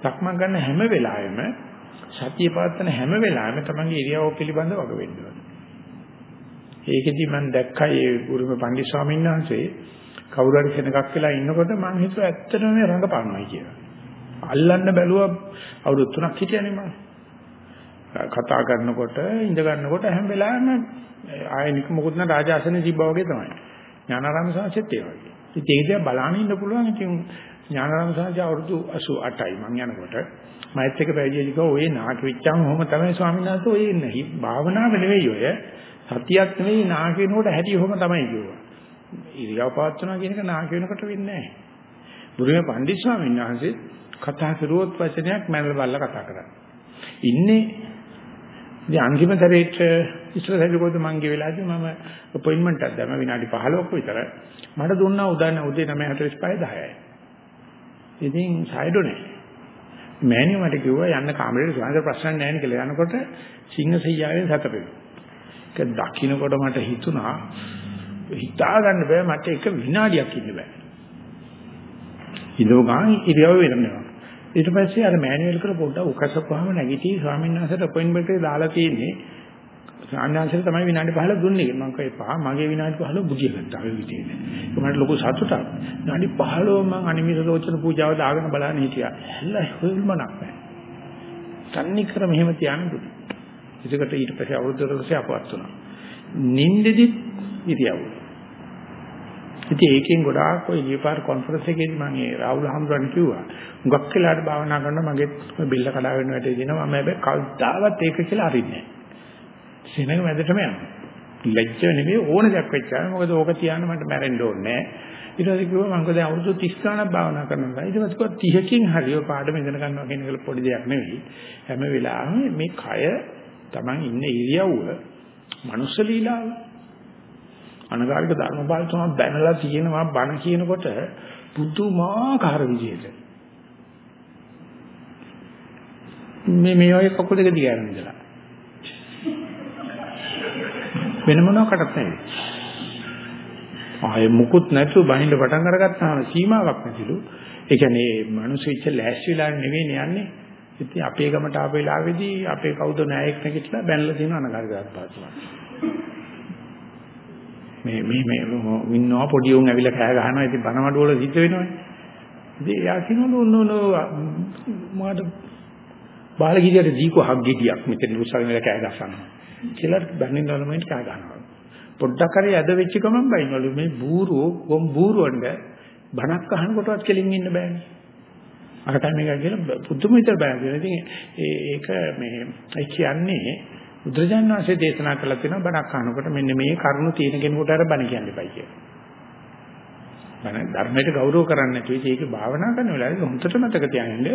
සක්මන් ගන්න හැම වෙලාවෙම සතිය පවත්වන හැම වෙලාවෙම තමන්ගේ ඉරියව්ව පිළිබඳව වග වෙන්න ඕනේ. ඒකෙදි මම දැක්කා ඒ ගුරුම පන්දි ස්වාමීන් වහන්සේ කවුරු හරි කෙනෙක්ක් වෙලා ඉන්නකොට මම හිතුවා ඇත්තටම මේ රඟපානවා කියලා. අල්ලන්න බැලුවා අවුරුදු 3ක් හිටියනේ මම. කතා කරනකොට ඉඳ ගන්නකොට හැම වෙලාවෙම ආයෙනික මොකුත් නැ රාජාසනේ තිබ්බා වගේ තමයි. ඥානාරාම සාංශෙත් ඒ වගේ. ඉතින් ඒක දිහා බලන්න ඉන්න පුළුවන් ඉතින් ඥානාරාම සාංශය අවුරුදු 88යි මං යනකොට මෛත් එක පැවිදිදී කිව්වා ඔය නාටි විච්චාම ඔහොම තමයි ස්වාමීන් වහන්සේ ඔය ඉන්නේ. භාවනාව නෙවෙයි ඔය. සතියක් නෙවෙයි නාකිනකොට හැටි ඔහොම තමයි කිව්වා. ඉරියව් පවත්වනවා කියන එක නාකි වෙනකොට වෙන්නේ නැහැ. බුදුමේ පණ්ඩිත ස්වාමීන් වහන්සේ කතා කරුවොත් වචනයක් මැනල බලලා කතා කරන්නේ. ඉන්නේ ඉතින් අන්තිම සැරේට ඉස්සර සැරේකෝද මං ගිය වෙලාවදී මම අපොයින්ට්මන්ට් එකක් දැම්ම විනාඩි 15ක විතර. මට දුන්නා උදෑන උදේ 9:45 10යි. ඉතින් සයිඩෝ නෑ. මෑණිය මට කිව්වා යන්න කාමරේට සුවඳ ප්‍රශ්න නැහැ නේ කියලා. යනකොට සිංහ සීයාවෙන් සතපෙමු. ඒක දකින්නකොට මට හිතුණා හිතා ගන්න බෑ මට එක විනාඩියක් ඉන්න බෑ. ඉඳව ගාන ඉරියව වෙනවා. ඊට පස්සේ අර මෑනුවල් කර පොඩ්ඩක් උකසපුවාම නැගිටී ස්වාමීන් වහන්සේට අපොයින්ට්මන්ට් එක දාලා තියෙන්නේ. සාමාන්‍යයෙන් තමයි විනාඩි 15 දුන්නේ. මම කිව්වා එපා මගේ විනාඩි 15 බුදිය ගත්තා ඒ විදිහට. ඒක මට ලොකු සතුටක්. විනාඩි 15 මම අනිමිත ලෝචන පූජාව දාගෙන බලන්න හිටියා. හැල්ල හොල්මනක් නැහැ. තන්නේ කර මෙහෙම තියන්න දුන්න. ඒකට ඊට පස්සේ අවුරුද්දකට පස්සේ අපවත් වුණා. නින්දෙදි ඉරියව්ව. ඉතින් ඒකෙන් ගොඩාක් ඔය ඊපාර කොන්ෆරන්ස් එකේදී මම ඒ රාහුල හම්දුරන් කිව්වා. හුඟක් වෙලාට භාවනා කරනවා මගේ බිල්ල කඩා වෙන වැටේ දිනවා මම හැබැයි කවදාවත් ඒක කියලා අරින්නේ නැහැ. සෙනඟ මැදටම යනවා. ලැජ්ජ නෙමෙයි ඕන දෙයක් වෙච්චා. මොකද ඕක තියන්න මට මැරෙන්න ඕනේ නැහැ. ඊට පස්සේ කිව්වා මම දැන් අවුරුදු 30 ගණක් භාවනා කරනවා. ඊට පස්සේ කිව්වා 30කින් හරි ඔය පාඩම ඉගෙන ගන්නවා කියන එක පොඩි දෙයක් නෙවෙයි. හැම වෙලාවෙම මේ කය Taman ඉන්න ඉරියව්ව මනුස්ස ලීලාව අනගාരിක ධර්මපාල තමයි බැනලා තියෙනවා බණ කියනකොට පුදුමාකාර විදියට. මේ මේ ඔය කකුල දෙක දිගාරම ඉඳලා. වෙන මොනකටත් නැහැ. ආයේ මුකුත් නැතුව බහින්න පටන් අරගත්තාම සීමාවක් නැතිලු. ඒ කියන්නේ මිනිස්සුච්ච ලෑස්තිලා නෙවෙයි යන්නේ. ඉතින් අපේ ගමට ආපු වෙලාවේදී අපේ කවුද නායකයෙක් නැගිටලා බැනලා තියෙන අනගාරික ධර්මපාල තමයි. මේ මේ මේ ඉන්නවා පොඩි උන් ඇවිල්ලා කෑ ගහනවා ඉතින් බනමඩ වල සිද්ධ වෙනවනේ. ඉතින් එයා කියනවලු නෝ මොකද බාලගිරියට දීකෝ හක් ගෙඩියක් මෙතන උසාවි වල කෑ ගහනවා. කියලා බැනින්න ළමයින්ට කෑ ගහනවා. පොඩ්ඩක් හරි ඇද වෙච්ච ගමන් බයිනවලු මේ බූරුව කොම් බූරුවන්ට බණක් අහනකොටවත් කෙලින් ඉන්න බෑනේ අරකයි මේක කියලා පුදුම විතර බෑ ඉතින් ඒක මේ ඒ කියන්නේ බුදුරජාණන් වහන්සේ දේශනා කළා තියෙනවා බණක් අහනකොට මෙන්න මේ කරුණු තියෙන කෙනෙකුට අර බණ කියන්න එපයි කියලා. බණ ධර්මයට ගෞරව කරන්නේ නැතුව ඒක භාවනා කරන වෙලාවේ හොඳට මතක තියාගන්න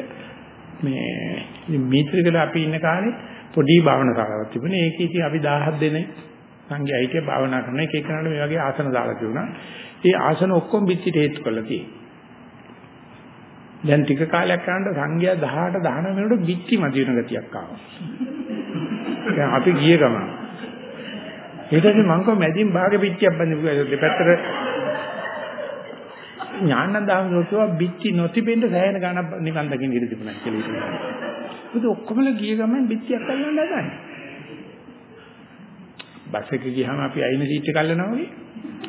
මේ මීත්‍රිකල අපි ඉන්න කාලේ පොඩි භාවනා ශාලාවක් තිබුණේ. ඒක ඉතින් අපි 17 දෙනෙක් සංඝයා හිටිය භාවනා කරන එක එකනට මේ වගේ ආසන දාලා තිබුණා. ඒ ආසන ඔක්කොම පිටිට හේතු කරලා තියෙනවා. දැන් ටික කාලයක් යනකොට සංඝයා 18 19 වෙනකොට පිටි මදි වෙන ගතියක් ආවා. දැන් අපි ගිය ගමන් ඊට පස්සේ මං කව මැදින් භාගෙ පිටියක් බඳිපු දෙපැත්තට ඥානන්දාම රෝතුවා පිටි නොතිබෙන්න සෑහෙන ගණන් නිකන් දකින්න ඉඳි තිබුණා කියලා ඉතින්. ඒක ඔක්කොමල ගිය ගමන් පිටියක් අල්ලන්න හදන්නේ. බස් එකේ ගියාම අපි අයින සීට් එක අල්ලනවා වගේ.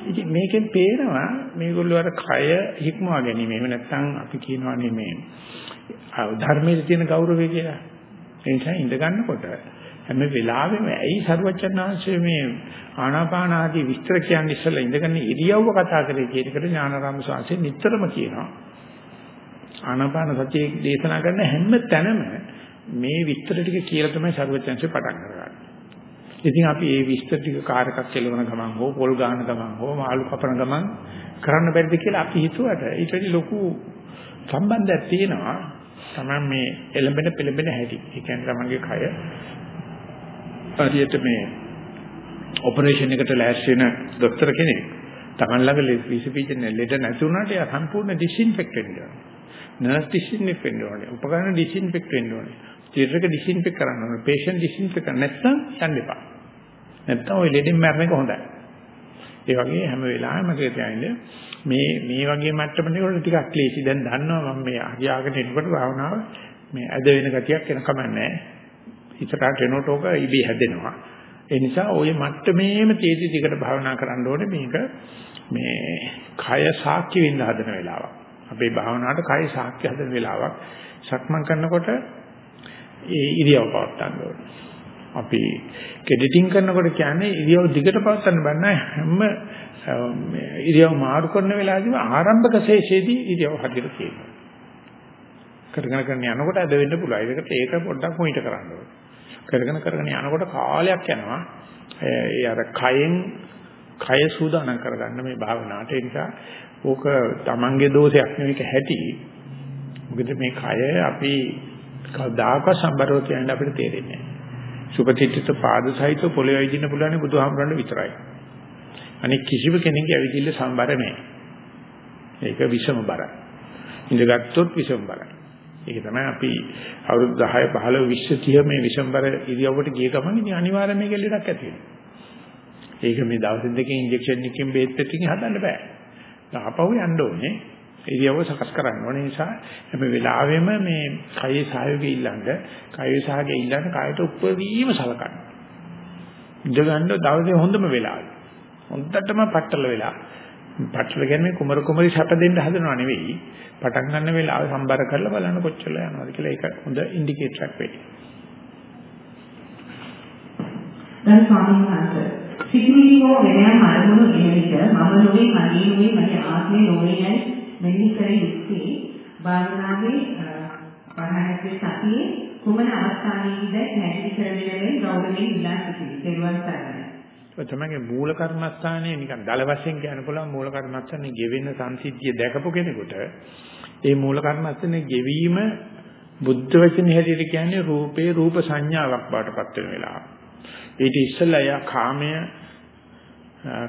ඉතින් මේකෙන් පේනවා මේගොල්ලෝ අර කය හික්මවා ගැනීම. එහෙම නැත්නම් අපි කියනවානේ මේ ධර්මයේ තියෙන ගෞරවය කියලා. ඒ නිසා ඉඳ ගන්නකොට හැම වෙලාවෙම ඇයි සරුවචනාංශයේ මේ ආනාපාන ආදී විස්තර කියන්නේ ඉස්සලා ඉඳගෙන ඉරියව්ව කතා කරේ කියන එකට ඥානාරාම ස්වාමීන් නිතරම කියනවා. ආනාපාන සතිය දේශනා කරන හැම තැනම මේ විස්තර ටික කියලා තමයි සරුවචනාංශේ පටන් කරගන්නේ. ඉතින් අපි මේ විස්තර ටික කාර් එකක් කෙලවන ගමන් හෝ පොල් ගහන ගමන් හෝ මාළු කපන ගමන් කරන්න බැරිද කියලා අපි හිතුවට ඊට වඩා ලොකු සම්බන්ධයක් තියෙනවා. තමයි මේ එළඹෙන පෙළඹෙන හැටි. ඒ කියන්නේ තමන්ගේ කය හරියට මේ ඔපරේෂන් එකට ලෑස්ති වෙන දොස්තර කෙනෙක් තමන් ළඟ විසපීජන ලෙඩ නැති වුණාට එයා සම්පූර්ණ ඩිස්ඉන්ෆෙක්ට් වෙන්න ඕනේ. නර්ස් ඩිස්ඉන්ෆෙක්ට් වෙන්න ඕනේ. උපකරණ ඩිස්ඉන්ෆෙක්ට් වෙන්න ඕනේ. තියටර් එක ඩිස්ඉන්ෆෙක්ට් කරන්න ඕනේ. පේෂන්ට් ඩිස්ඉන්ෆෙක්ට් කරන්න නැත්නම් යන්න එපා. නැත්නම් ওই ලෙඩෙන් මැරෙන එක හොඳයි. ඒ වගේ හැම වෙලාවෙම මතක තියාගන්න මේ මේ වගේ මට්ටමකට ටිකක් ක්ලේසි දැන් දන්නවා මම මේ අගියාගෙන එනකොට භාවනාව මේ ඇද වෙන ගතියක් එනකම නැහැ. හිතට එනකොට ඕක ඉබේ හැදෙනවා. ඒ නිසා ওই මට්ටමේම තේසි ටිකට භාවනා කරන්න ඕනේ මේක මේ කය සාක්ෂි වෙන්න හදන වෙලාවක්. අපේ භාවනාවට කය සාක්ෂි හදන වෙලාවක්. සක්මන් කරනකොට ඒ ඉරියව් පවත්වන්න ඕනේ. අපි කෙඩිටින් කරනකොට කියන්නේ ඉරියව් දිගට පවත්වන්න බෑ හැම ඉරියව් මාරු කරන වෙලාවදී ආරම්භක ශේෂයේදී ඉරියව් හදිර තියෙනවා. කරගෙන කරගෙන යනකොට ඇද වෙන්න පුළුවන්. ඒකට ඒක පොඩ්ඩක් මොනිටර් කරන්න ඕනේ. කරගෙන කරගෙන යනකොට කාලයක් යනවා. ඒ අර කයෙන් කය සූදානම් කරගන්න මේ භාවනාවට. ඒ නිසා ඕක තමන්ගේ දෝෂයක් නෙවෙයි හැටි. මොකද මේ කය අපි කවදාකවත් සම්බරව කියන්න අපිට තේරෙන්නේ නැහැ. සුපතිත්ත පාද සහිත පොළවේ ඇවිදින්න පුළුවන් බුදුහාමුදුරන්ට විතරයි. අනික කිසිම කෙනෙක්ගේ ඇවිදින්න සම්බර නැහැ. ඒක විෂම බරයි. ඉඳගත්තුත් විෂම බරයි. ඒක තමයි අපි අවුරුදු 10 15 20 30 මේ විසම්බර ඉරියව්වට ගිය ගමන් ඉතින් අනිවාර්යයෙන්ම මේක ලෙඩක් ඇති වෙනවා. ඒක මේ දවස් දෙකකින් ඉන්ජෙක්ෂන් එකකින් බේත් එකකින් හදන්න බෑ. ආපහු යන්න ඕනේ. ඉරියව්ව සකස් කරන්න ඕනේ නිසා හැම වෙලාවෙම මේ කයේ සහයෝගය ඉල්ලන්න, කයේ සහයෝගය ඉල්ලන්න කායට උපවීම සලකන්න. ඉඳ ගන්න දවසේ හොඳම වෙලාව. හොඳටම පట్టල වෙලා. පట్టල කියන්නේ කුමරු කුමරි සැප දෙන්න හදනව නෙවෙයි. පටන් ගන්න වෙලාව සම්බර කරලා බලන්න කොච්චර යනවද කියලා ඒක හොඳ ඉන්ඩිකේටරයක් වෙයි. දැන් ස්වාමීන් වහන්සේ සිතිවිලි හෝ වෙනම අරමුණු එන විට මම නොවේ මගේ නොවේ මගේ ආත්මේ නොවේ යයි මෙන්න කර යුත්තේ භාවනාවේ පරහයන්ගේ සතියේ කුමන අවස්ථාවේදීද නැති කරගෙන ගෞරවයෙන් ඉලා සිටින්නේ. දේවන් සරණයි. තමගේ මූල කර්මස්ථානයේ නිකන් දල වශයෙන් කියන්න පුළුවන් මූල කර්මස්ථානයේ ගෙවෙන සංසිද්ධිය දැකපු කෙනෙකුට ඒ මූල කර්මස්ථානයේ ගෙවීම බුද්ධ වචනේ හැටියට කියන්නේ රූපේ රූප සංඥාවක් බාටපත් වෙන වෙලාව. ඊට ඉස්සෙල්ලා යා කාමය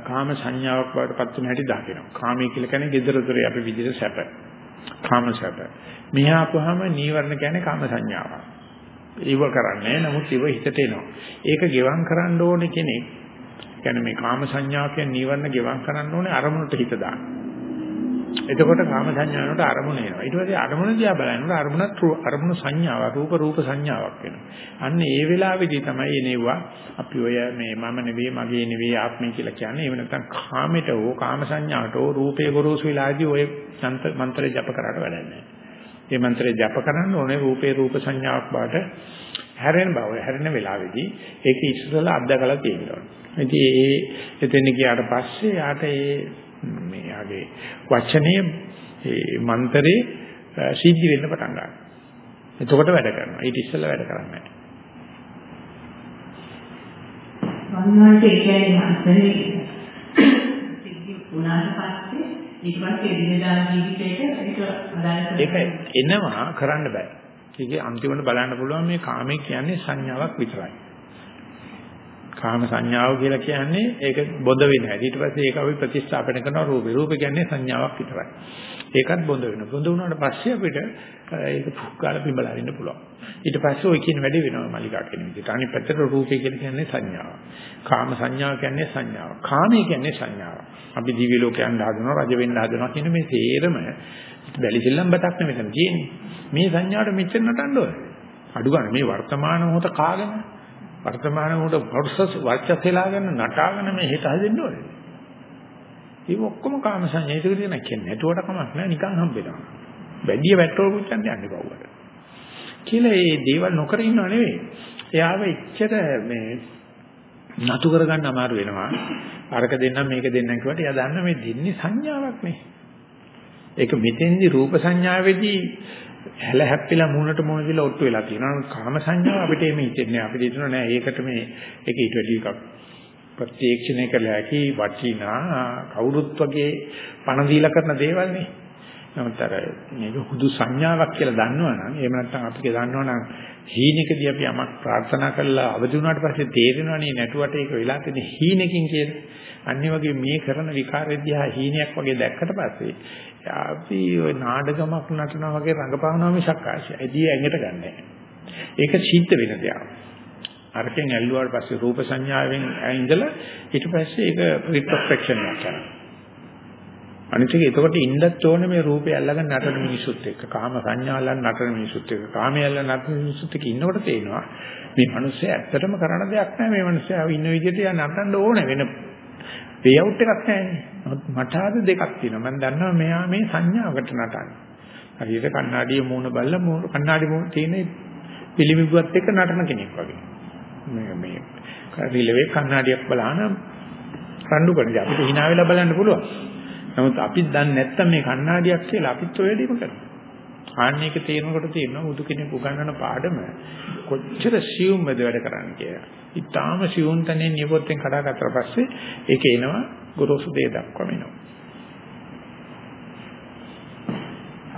කාම සංඥාවක් බාටපත් වෙන හැටි දකිනවා. කාමය කියලා කියන්නේ gedara dore අපි විදිහට සැප. කාම සැප. මෙහා ආපුවාම නීවරණ කියන්නේ කාම සංඥාවක්. ඒව කරන්නේ නමුත් ඒව හිතට එනවා. ඒක ගෙවම් කරන්න ඕනේ කෙනෙක් කියන්නේ මේ කාම සංඥා කියන නීවරණ ගෙවම් කරන්න ඕනේ අරමුණට හිත දාන්න. එතකොට කාම සංඥාවකට අරමුණ එනවා. ඊට පස්සේ අරමුණ දිහා බලනකොට අරමුණත් අරමුණු සංඥාවක් රූප රූප සංඥාවක් වෙනවා. අන්න ඒ වෙලාවේදී තමයි එනෙවුවා අපි ඔය මේ මම නෙවෙයි මගේ නෙවෙයි ආත්මය කියලා කියන්නේ. එහෙම නැත්නම් කාමයට හෝ කාම සංඥාවට හෝ රූපේ ගොරෝසු වෙලාදී ඔය මන්ත්‍රය ජප කරාට වැඩක් නැහැ. මේ මන්ත්‍රය ජප කරන්න ඕනේ රූපේ රූප සංඥාවක් බාට හැරෙන බව හැරෙන වෙලාවේදී ඒක ඉස්සරලා අත්දකලා තියෙනවා. ඉතින් ඒ එතෙන් ගියාට පස්සේ යාට ඒ මේ යාගේ වචනේ ඒ මන්තරේ සිද්ධ වෙන්න පටන් ගන්නවා. එතකොට වැඩ කරනවා. ඊට ඉස්සෙල්ලා වැඩ කරන්නේ නැහැ. වන්නාට කියන්නේ මන්තරේ සිද්ධ වුණාට පස්සේ ඊට පස්සේ දිනදා ජීවිතේට ඒක අදාළ ඒක එනවා කරන්න බෑ. ඒකේ අන්තිමට බලන්න පුළුවන් මේ කාමයේ කියන්නේ සංඥාවක් විතරයි. කාම සංඥාව කියලා කියන්නේ ඒක බොඳ වෙන හැටි. ඊට පස්සේ ඒක අපි ප්‍රතිස්ථාපන කරනවා රූපේ. රූප කියන්නේ සංඥාවක් විතරයි. ඒකත් බොඳ වෙනවා. බොඳ වුණාට පස්සේ අපිට ඒක පුක්කාල පිඹලා ඉන්න පුළුවන්. ඊට පස්සේ ওই කියන වැඩේ වෙනවා මල්ලිකා කියන විදිහට. අනිත් පැත්තට රූපේ කියලා කියන්නේ සංඥාව. කාම සංඥාව කියන්නේ සංඥාව. කාමයේ කියන්නේ සංඥාව. අපි දිව්‍ය ලෝකයන් හදනවා, රජ වෙන්න හදනවා කියන මේ තේරම බැලි සෙල්ලම් බතක් නෙමෙයි තියෙන්නේ. මේ සංඥාවට මෙච්චර නටන්න ඕනේ. අඩු ගන්න මේ වර්තමාන මොහොත කාගෙන වර්තමාන මොහොත වර්ෂස් වර්චස් වෙලා ගන්න නටාගෙන මේ හිත හදෙන්න ඕනේ. ඒක ඔක්කොම කාම සංඥා. ඒක කියන කියන්නේ නටුවට කමක් නැහැ නිකන් හම්බෙනවා. වැඩි වැට්ටෝ පුච්චන්න යන්නේ කවුරුද? කියලා මේ දේවල් නොකර ඉන්නව නෙවෙයි. එයාව ඉච්ඡර මේ නතු කරගන්න අමාරු වෙනවා. අරක දෙන්නම් මේක දෙන්නම් කියවට එයා දන්න මේ දෙන්නේ සංඥාවක් නේ. ඒක මෙතෙන්දි රූප සංඥාවේදී හැල හැප්පිලා මූණට මූණ දීලා ඔට්ටු වෙලා තියෙනවා. කාම සංඥාව අපිට එමෙ හිතෙන්නේ. අපිට හිතෙනවා නෑ ඒකට මේ ඒක ඊට වැඩි එකක් ප්‍රත්‍යක්ෂණය කළ හැකි වටිනා කවුරුත් වගේ පණ දීලා කරන දේවල් නේ. නමුත් අර මේක හුදු සංඥාවක් කියලා දන්නවනම් එහෙම නැත්නම් අපිට දන්නවනම් හීනෙකදී අපි යමක් ප්‍රාර්ථනා කළා අවදි වුණාට පස්සේ තේරෙනවනේ නැටුවට ඒක වෙලා තියෙන හීනකින් කියලා. අනිත් වගේ මේ කරන විකාරය දිහා හීනයක් වගේ දැක්කට පස්සේ අපි ওই නාඩගමක් නටනවා වගේ රඟපානවා මිසක් ආශයදී ඇඟට ගන්නෑ. ඒක සිද්ධ වෙන දෙයක්. අරකින් ඇල්ලුවාට පස්සේ රූප සංඥාවෙන් ඉඳලා ඊට පස්සේ ඒක රිට්‍රොස්පෙක්ෂන් එකක් කරනවා. අනිත් එක එතකොට ඉන්නත් ඕනේ මේ රූපය අල්ලගෙන නටන මිනිසුත් එක්ක කාම සංඥාලන් නටන මිනිසුත් එක්ක කාමයේ අල්ලන නටන මිනිසුත් එක්ක ඉන්නකොට තේනවා මේ මිනිස්සු ඇත්තටම කරන දෙයක් නෑ මේ මිනිස්සු ඉන්න විදිහට යා නටන්න ඕනේ වෙන පේ අවුට් එකක් නැහැනේ. මට ආද දෙකක් තියෙනවා. මම දන්නවා මෙයා මේ සංඥාවකට නටන්නේ. හරියට කණ්ණාඩියේ මූණ බලලා මූණ කණ්ණාඩි මූණ තියෙන පිළිමිබුවත් එක්ක නටන කෙනෙක් වගේ. මේ මේ රිලෙවේ කණ්ණාඩියක් බලන රණ්ඩු කරනවා. අපිට hina වෙලා බලන්න පුළුවන්. නමුත් අපිත් දන්නේ නැත්තම් මේ කණ්ණාඩියක් කියලා අපිත් ඔය දෙම කරනවා. ආන්නේක තේරෙනකොට තියෙනවා මුදු කෙනෙක් උගන්වන පාඩම කොච්චර සියුම්ද වැඩ කරන්නේ කියලා. ඊටාම සියුම් තැනේ නියපොත්තෙන් කඩාගත්තා පස්සේ ඒක එනවා ගොරෝසු දේ දක්වා වෙනවා.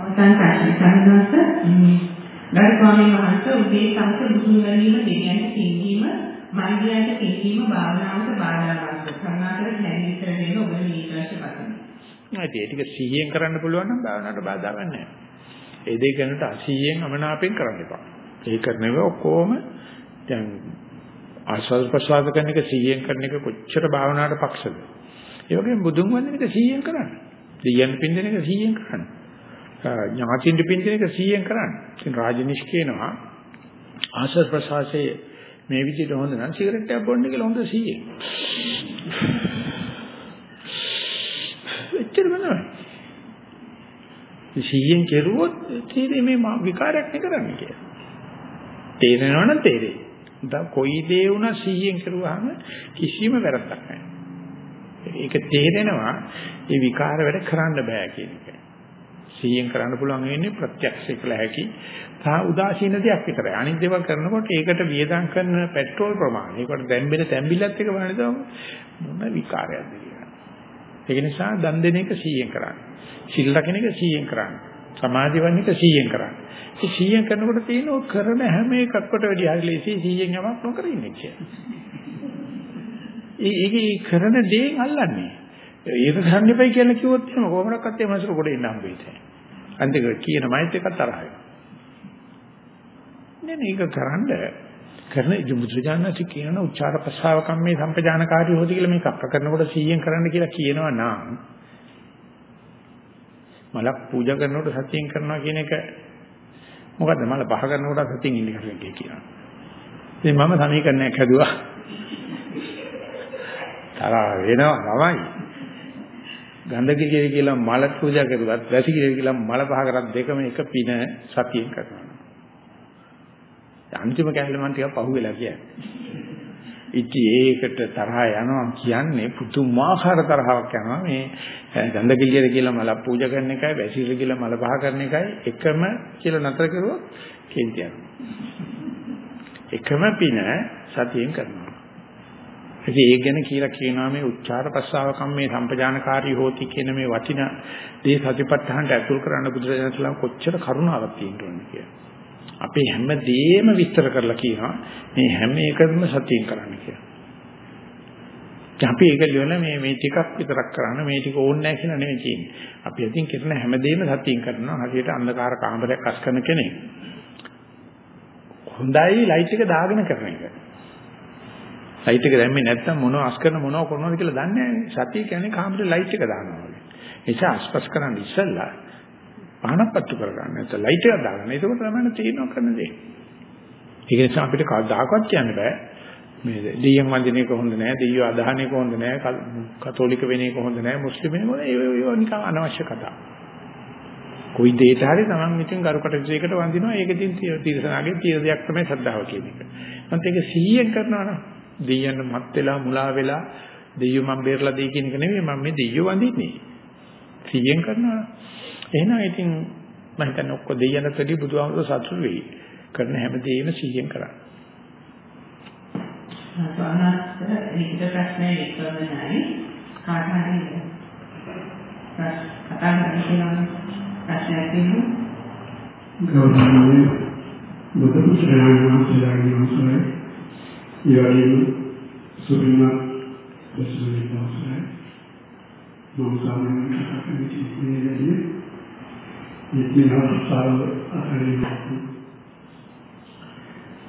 අවසන් ප්‍රශ්නේ සම්බන්ධව ගරු ස්වාමීන් වහන්සේ උදේ සමත බුදුන් ගැනීම දෙවියන්ට පිළිගීම මන්දියන්ට පිළිගීම භාවනාවට බාධාවක් කරුණාකර නැගිටලා දෙන්න ඔබ නිතරම පතමි. ඒ ටික 100ෙන් කරන්න පුළුවන් නම් භාවනාවට බාධාවක් නැහැ. ඒ දෙක කරනට 80ෙන් අමනාපෙන් කරන්න එපා. ඒ කරනව ඔක්කොම දැන් ආස්වාද ප්‍රසවාස කරන එක 100ෙන් කරන එක කොච්චර භාවනාවට පක්ෂද? ඒ වගේම බුදුන් වහන්සේ එක 100ෙන් කරන්න. දෙයයන් පින්දෙන එක 100ෙන් කරන්න. ඥාතින් පින්දෙන එක 100ෙන් කරන්න. ඉතින් රාජනිෂ් කියනවා ආස්වාද ප්‍රසවාසයේ මේ විදිහට හොඳ නම් සිගරට් එකක් බොන්න කියලා හොඳ 100ෙන්. එච්චරම නෑ. 100ෙන් කෙරුවොත් තේරෙන්නේ මේ විකාරයක් නේ කරන්නේ කියලා. තේරෙනවනම් තේරෙයි. දැන් කොයි දේ වුණා 100ෙන් කරුවාම කිසිම වැරද්දක් නැහැ. ඒක තේරෙනවා ඒ විකාර වැඩ කරන්න බෑ කියන එක. 100ෙන් කරන්න පුළුවන් වෙන්නේ ප්‍රත්‍යක්ෂ කළ හැකි තා උදාසීන දෙයක් විතරයි. අනිත් දේවල් කරනකොට ඒකට වියදම් කරන පෙට්‍රෝල් ප්‍රමාණය, ඒකට දැම්බෙන තැම්බිලත් එක බලන්න තම මොන විකාරයක්ද කියලා. ඒක නිසා දන් දෙන එක 100ෙන් කරන්න. සිල් රකින්න එක 100ෙන් කරන්න. සමාධි වන්න එක 100ෙන් කරන්න. ඒ 100ෙන් කරනකොට තියෙන ඔය කරන හැම එකකට වැඩි හරි ලේසි 100ෙන් යමක් නොකර ඉන්නේ කියලා. ඒ ඒකේ කරන දේෙන් අල්ලන්නේ. ඒක කරන්න එපයි කියලා කිව්වොත් එහෙම කොහොමරක්වත් ඒ මනසට කොට එන්න හම්බෙන්නේ නැහැ. අන්තික කියන මයිත් එක තරහයි. නේ මේක කරන්න කරන ඉදුමුද්‍රජානසි කියන උච්චාර ප්‍රසාව කම්මේ සම්පජානකාරී හොදි කියලා මේක අප කරනකොට 100ෙන් කරන්න කියලා කියනවා නම් මලක් පූජා කරනකොට සතියෙන් කරනවා කියන එක මොකද්ද මල පහ කරනකොට සතියෙන් ඉන්න කෙනෙක් කියනවා. ඉතින් මම සමීකරණයක් හැදුවා. තරහ වෙනවා තමයි. ගන්ධකිරිය කියලා මල පූජා කරුවත් වැසිකිරිය කියලා මල පහ කරත් දෙකම එක පින සතියෙන් කරනවා. අන්තිම කැලේ මම ටිකක් පහුවෙලා කියන්නේ. ඉති ඒකට තරහ යනවා කියන්නේ පුදුමාකාර තරහක් යනවා මේ ගන්ධකිලියද කියලා මල පූජා කරන එකයි වැසිකිරිය කියලා මල පහ කරන එකයි එකම කියලා නතර කරුවොත් කේන්තියක්. එකම පින සතියෙන් කරනවා. ඉතින් ඒක ගැන කියලා කියනවා මේ උච්චාර ප්‍රසාව කම්මේ සම්පජානකාරී හෝති කියන මේ වටින දේ සතිපට්ඨානට ඇතුල් කරන්න බුදුරජාණන් කොච්චර කරුණාවක් තියෙනවද කියලා. අපේ හැම දෙයක්ම විස්තර කරලා කියනවා මේ හැම එකම සතියෙන් කරන්න කියලා. අපි ඒක ලියන මේ මේ ටිකක් විතරක් කරන්න මේ ටික ඕනේ නැහැ කියලා නෙමෙයි කියන්නේ. අපි අතින් කරන හැම දෙයක්ම සතියෙන් කරනවා. හරියට අන්ධකාර කාමරයක් අස් කරන කෙනෙක්. හොඳයි ලයිට් එක දාගෙන කරන එක. ලයිට් එක දැම්මේ නැත්තම් මොනව අස් කරන මොනව කරනවද කියලා දන්නේ නැහැ. සතිය කියන්නේ කාමරේ ලයිට් එක දානවා වගේ. ඒ නිසා අස්පස් කරන්න ඉස්සෙල්ලා පහනක් පත්තු කරගන්න. නැත්නම් ලයිට් එකක් දාගන්න. ඒක තමයි තේරෙනවා කරන දේ. ඒක නිසා අපිට කවදාකවත් කියන්න බෑ මේ දෙයියන් වන්දින එක හොඳ නෑ, දෙයියෝ අදහන එක හොඳ නෑ, කතෝලික වෙන එක හොඳ නෑ, මුස්ලිම් වෙන එක ඒව නිකන් අනවශ්‍ය කතා. කොයි දෙයකට හරි තමන් ඉතින් කරුකට විශේෂයකට වඳිනවා ඒක ඉතින් තීරසනාගේ තීර දෙයක් තමයි ශ්‍රද්ධාව කියන එක. මන්ට ඒක 100ෙන් කරනවා නම් දෙයියන් මත් වෙලා මුලා වෙලා දෙයියෝ මම බේරලා දෙයි කියන එක නෙමෙයි මම මේ දෙයියෝ වඳින්නේ. 100ෙන් කරනවා. එහෙනම් ඉතින් මම හිතන්නේ ඔක්කො දෙයියන්ට වැඩි බුදුහාමුදුරුවෝ සතුටු වෙයි. කරන හැමදේම 100ෙන් කරා. සාහනස්ස ලිඛිත ප්‍රශ්නය විස්තරණයි කාට හරි කතා කරන්න කියලා ප්‍රශ්නයක් තියෙනවා. ගෞරවනීය බුදු ශ්‍රේණි වහන්සේලාගේ අවසරයි. ඊවලින් සුරිම දසුනේ අවසරයි. මම සාමාන්‍යයෙන් කතා කරන කිසිමේදී ඉතින් හස්සාව අතරින්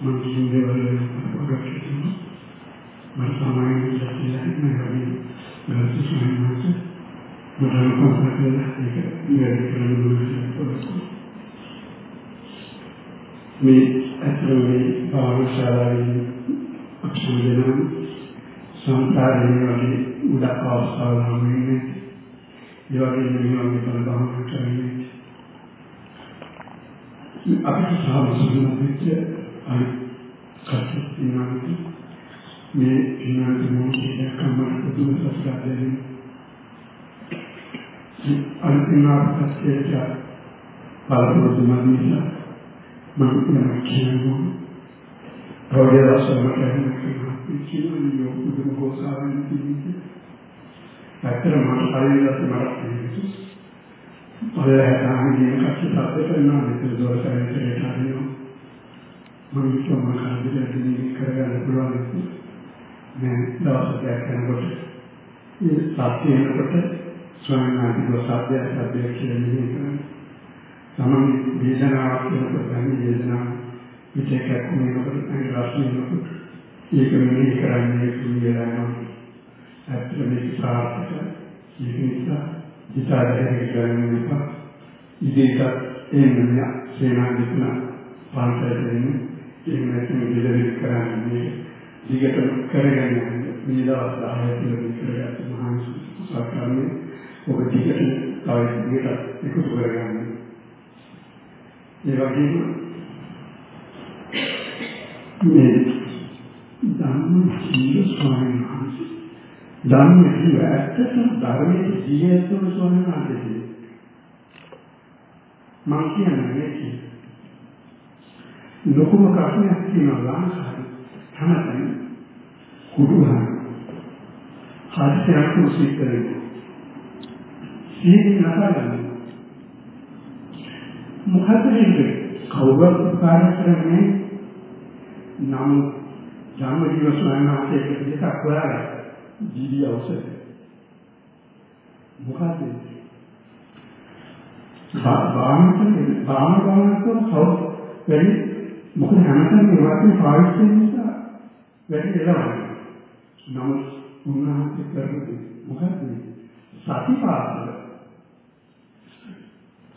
මම කියන්නේ වල වගකීම් මම සාමාන්‍යයෙන් කියන්නේ නැහැ ගාස්තු සමානස මම කොහොමද ඒක ඉගෙන ගන්න මේ අත්‍රමේ භාවශාලාවේ අක්ෂරයෙන් සංකාරයේ වගේ උඩක් අවස්ථාවක් වෙන්නේ ඒ වගේ නිවන්නේ බලපෑම් කරන්නේ අපිට සාමසුන වෙච්ච අනිත් කටයුතු මේ ඉනාද මොකද කමර දුක සත්‍යයෙන් අන්තිමාර්ථයට බලපෑම් මනින්න මම කියනවා රෝගය රසම කරන කෙනා කියනවා යෝ උදම ගෝසාවෙන් කියන්නේ ඇත්තට මම පරිවිදත් මට තේරුණා. ඔය හැටාගෙන කච්චි සාපේ කරනවා මේක දොර කරේට හරිනවා. මම හිතුවා මම කාන්දේ කරගන්න පුළුවන්. මේ දවස් දෙකක් යනකොට මේ සත්‍ය වෙනකොට ස්වයං දෝසාද්‍ය සත්‍ය කියන්නේ කරන්නේ. තමන් වේදනාවක් වෙනකොට ගන්න වේදනාව විචේකයක් වෙනකොට අනිත් රාශිය වෙනකොට ඒක මෙහෙ කරන්නේ කියලා යනවා. ඇත්තට මේක සාර්ථක ඒක නිසා විචාරයෙන් කරන්නේ එපා. ඉතින් එන්නේ සේනාධිපති පාන්තරයෙන් ඒක නැත්නම් දෙලෙවි කරන්නේ දිගටම කරගෙන යන්නේ මේ දවස් 10 තුළ කරගත්ත මහා සත්‍යන්නේ ඔබ දිගට තව දිගට එකතු කරගන්න. ඒ වගේම මේ ධම්ම ජීව ස්වාමීන් වහන්සේ ධම්ම ජීව ඇත්තටම ධර්මයේ ජීවිතවල ස්වාමීන් වහන්සේ මම කියන්නේ මේක ලොකුම ප්‍රශ්නයක් තියෙනවා ලංකාවේ. හැමතැන කුඩුහන් හදිසියක් කුසී කරන්නේ සීනි නතරන්නේ මොකද මේක කවුරුත් උපකාර කරන්නේ? නම් ධම්ම ජීව ස්වයංාසේ දෙකක් හොයාගන්න. ජීවි අවශ්‍යයි. මොකද බාහමකනේ බාහමකවන්තෝ කවුරු වැඩි මොකද හැමතැනම ඒ වගේ පාවිච්චි නිසා වැඩි එළවන්නේ නමුත් උන්වහන්සේ කරන්නේ මොකද සතිපාසල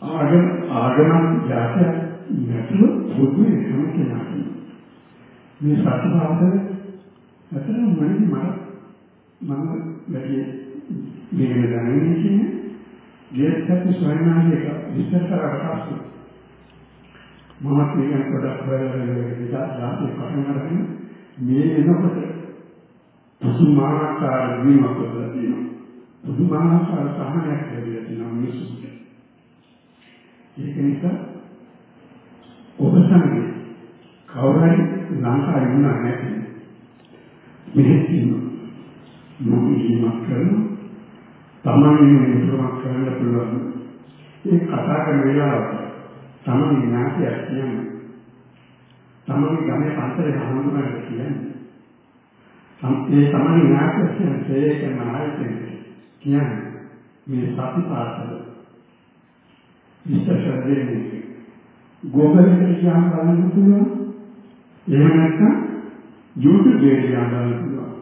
ආගම ආගම යාත්‍ය නැතුව පොදුවේ හැම කෙනාටම. මේ සතිපාසල අතන මම මම මම වැඩි මේක දැනගෙන ඉන්නේ ගේත්තත් ස්වයංනායක විස්තර කරලා මම මේක පොඩක් හොයලා දාපු කරුණාරගෙන මේ වෙනකොට පුදුමාකාර වීමක් වෙලා තියෙනවා. පුදුමාකාර සහනයක් ලැබිලා තියෙනවා මිනිස්සුන්ට. ඒක නිසා ඔබ සංගේ කවුරුහරි ලංකාවේ වුණා නැති මෙහෙත් තියෙනවා. මම ජීවත් කරනවා. තමන් මේකමක් කරන්න පුළුවන්. ඒ කතා කරන වෙලාවට තමන් ඥාතියක් කියන්නේ. තමන් ගමේ පන්සලේ හමුදුනට කියන්නේ. ඒ තමන් ඥාතියක් කියන්නේ ඒක මහායිතේ කියන්නේ මේ සතිපාසල විශ්වාසයෙන් ගෝගලෙට කියන්න බලන්න පුළුවන්. එහෙම නැත්නම් YouTube එකේ කියන්න බලන්න පුළුවන්.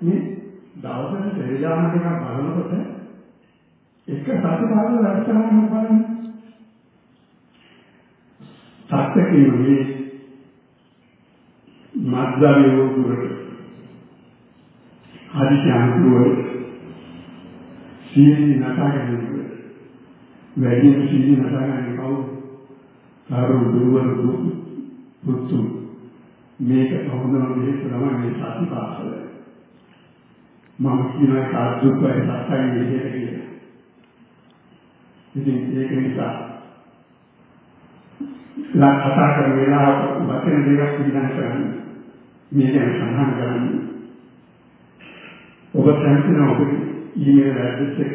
මේ දවසට ටෙලිග්‍රාම් එකක් බලනකොට එක සතිපාසල වැඩසටහනක් බලන්න. සත්‍යකීමේ මද්දාවේ වුණට හදිසියන්තුව සීනි නටාගෙන වැඩිම සීනි නටාගෙන කවුද? කාරු දුවර පුතු මේක හොඳම දෙයක් තමයි මේ සතිපාසල. මම කියන කාර්යුපය සත්‍යයි විදිහට කියලා. ඉතින් ඒක නිසා ලා කතා කරන වෙලාවට වචන දෙකක් විඳන් කරන්නේ. මේ ගැන සඳහන් කරන්නේ. ඔබ සංකේතන ඔබ ඊමේල් ඇඩ්‍රස් එක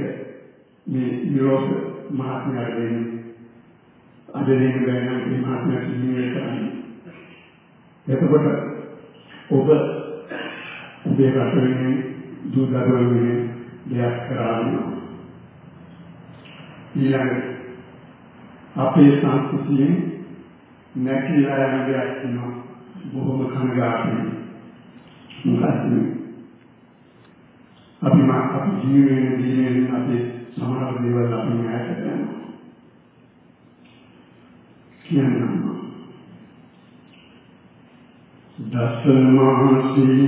මේ යුරෝප මහත්මයාට දෙන්නේ. අද දෙන්න ගන්න මේ මහත්මයාට ඊමේල් කරන්නේ. එතකොට ඔබ ඔබේ රටේ දුර්ගතවන්නේ දෙයක් කරන්නේ. ඊළඟ අපේ සංස්කෘතියේ නැතිලා යන දෙයක් තියෙනවා බොහොම කනගාටුයි. මොකක්ද අපි මා අපි ජීවිතේ ජීවිතේ අපේ සමහර දේවල් අපි ඈත කරනවා. කියනවා. දසමහසී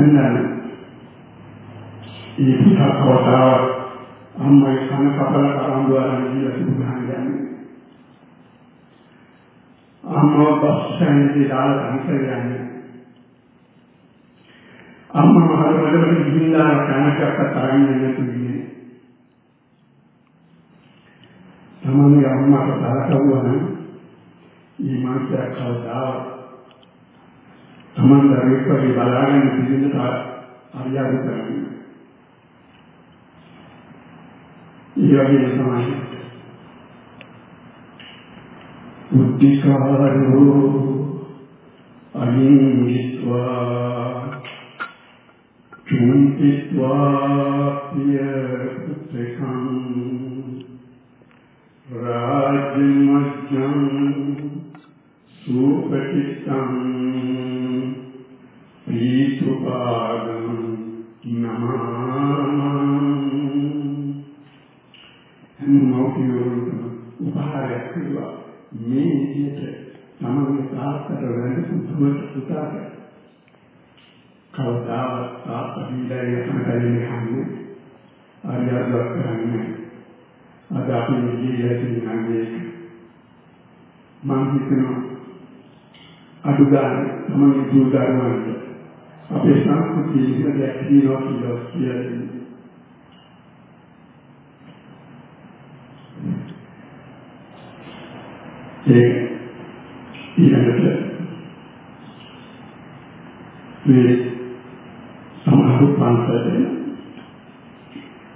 අම්මට ගන්නන ඒ පුතාවතාව අම්මයි කන කපල කරන් දුවන කියලා තිබුණා කියන්නේ. අම්මා බස්සෙන්දී දාලා අන්තරයන්නේ. අම්මා මහරමඩ ගිහිල්ලා කනකට තරන්නේ නැතු ඉන්නේ. තමන්ගේ අම්මාට තරකවුවා නම් මේ මාත්‍යා කවදා තමන් දරුවෙක් වගේ බලාගෙන ඉඳින්න අරියාදු කරන්නේ. ඒ වගේ තමයි බුද්ධිකාරෝ අනිමිත්වා චුන්තිත්වා පිය පුත්‍රකං රාජ්‍යමජ්ජං සුපටිත්තං තාත්තට වැඳපු දුවට පුතාට කවදාවත් තාත්තා දීලා යන කන්නේ ආර්යවත් කරන්නේ අද අපි ජීවිතේ නන්නේ මම හිතනවා අඩු ගන්න තමන්ගේ දූ දරුවන්ට අපේ සංස්කෘතියේ ඉන්න දෙයක් තියෙනවා කියලා කියන්නේ ඒ ඊළඟට මේ සමහර පන්සලේ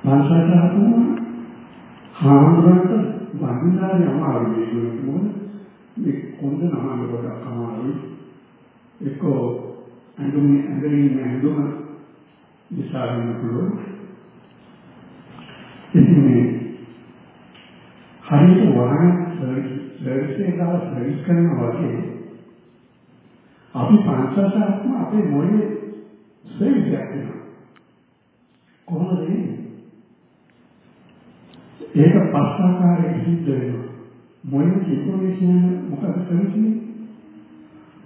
පන්සලට හමුවම හාමුදුරන්ට වන්දනාවේ අමාරුයි මොකද මේ කොන්ද නමන ගොඩක් අමාරුයි. එක්කෝ අඳුම අඳුරින් අඳුම නිසා වෙන පුළුවන්. ඉතින් මේ හරියට වහන සර්විස් එක ගාව සර්විස් කරනවා වගේ අපි පංචසාත්ම අපේ මොලේ සර්විස් කරනවා කොහොමද ඒක පස්සාකාරයෙන් සිද්ධ වෙනවා. මොලේ ඉන්ෆෝමේෂන් මොකද කරන්නේ?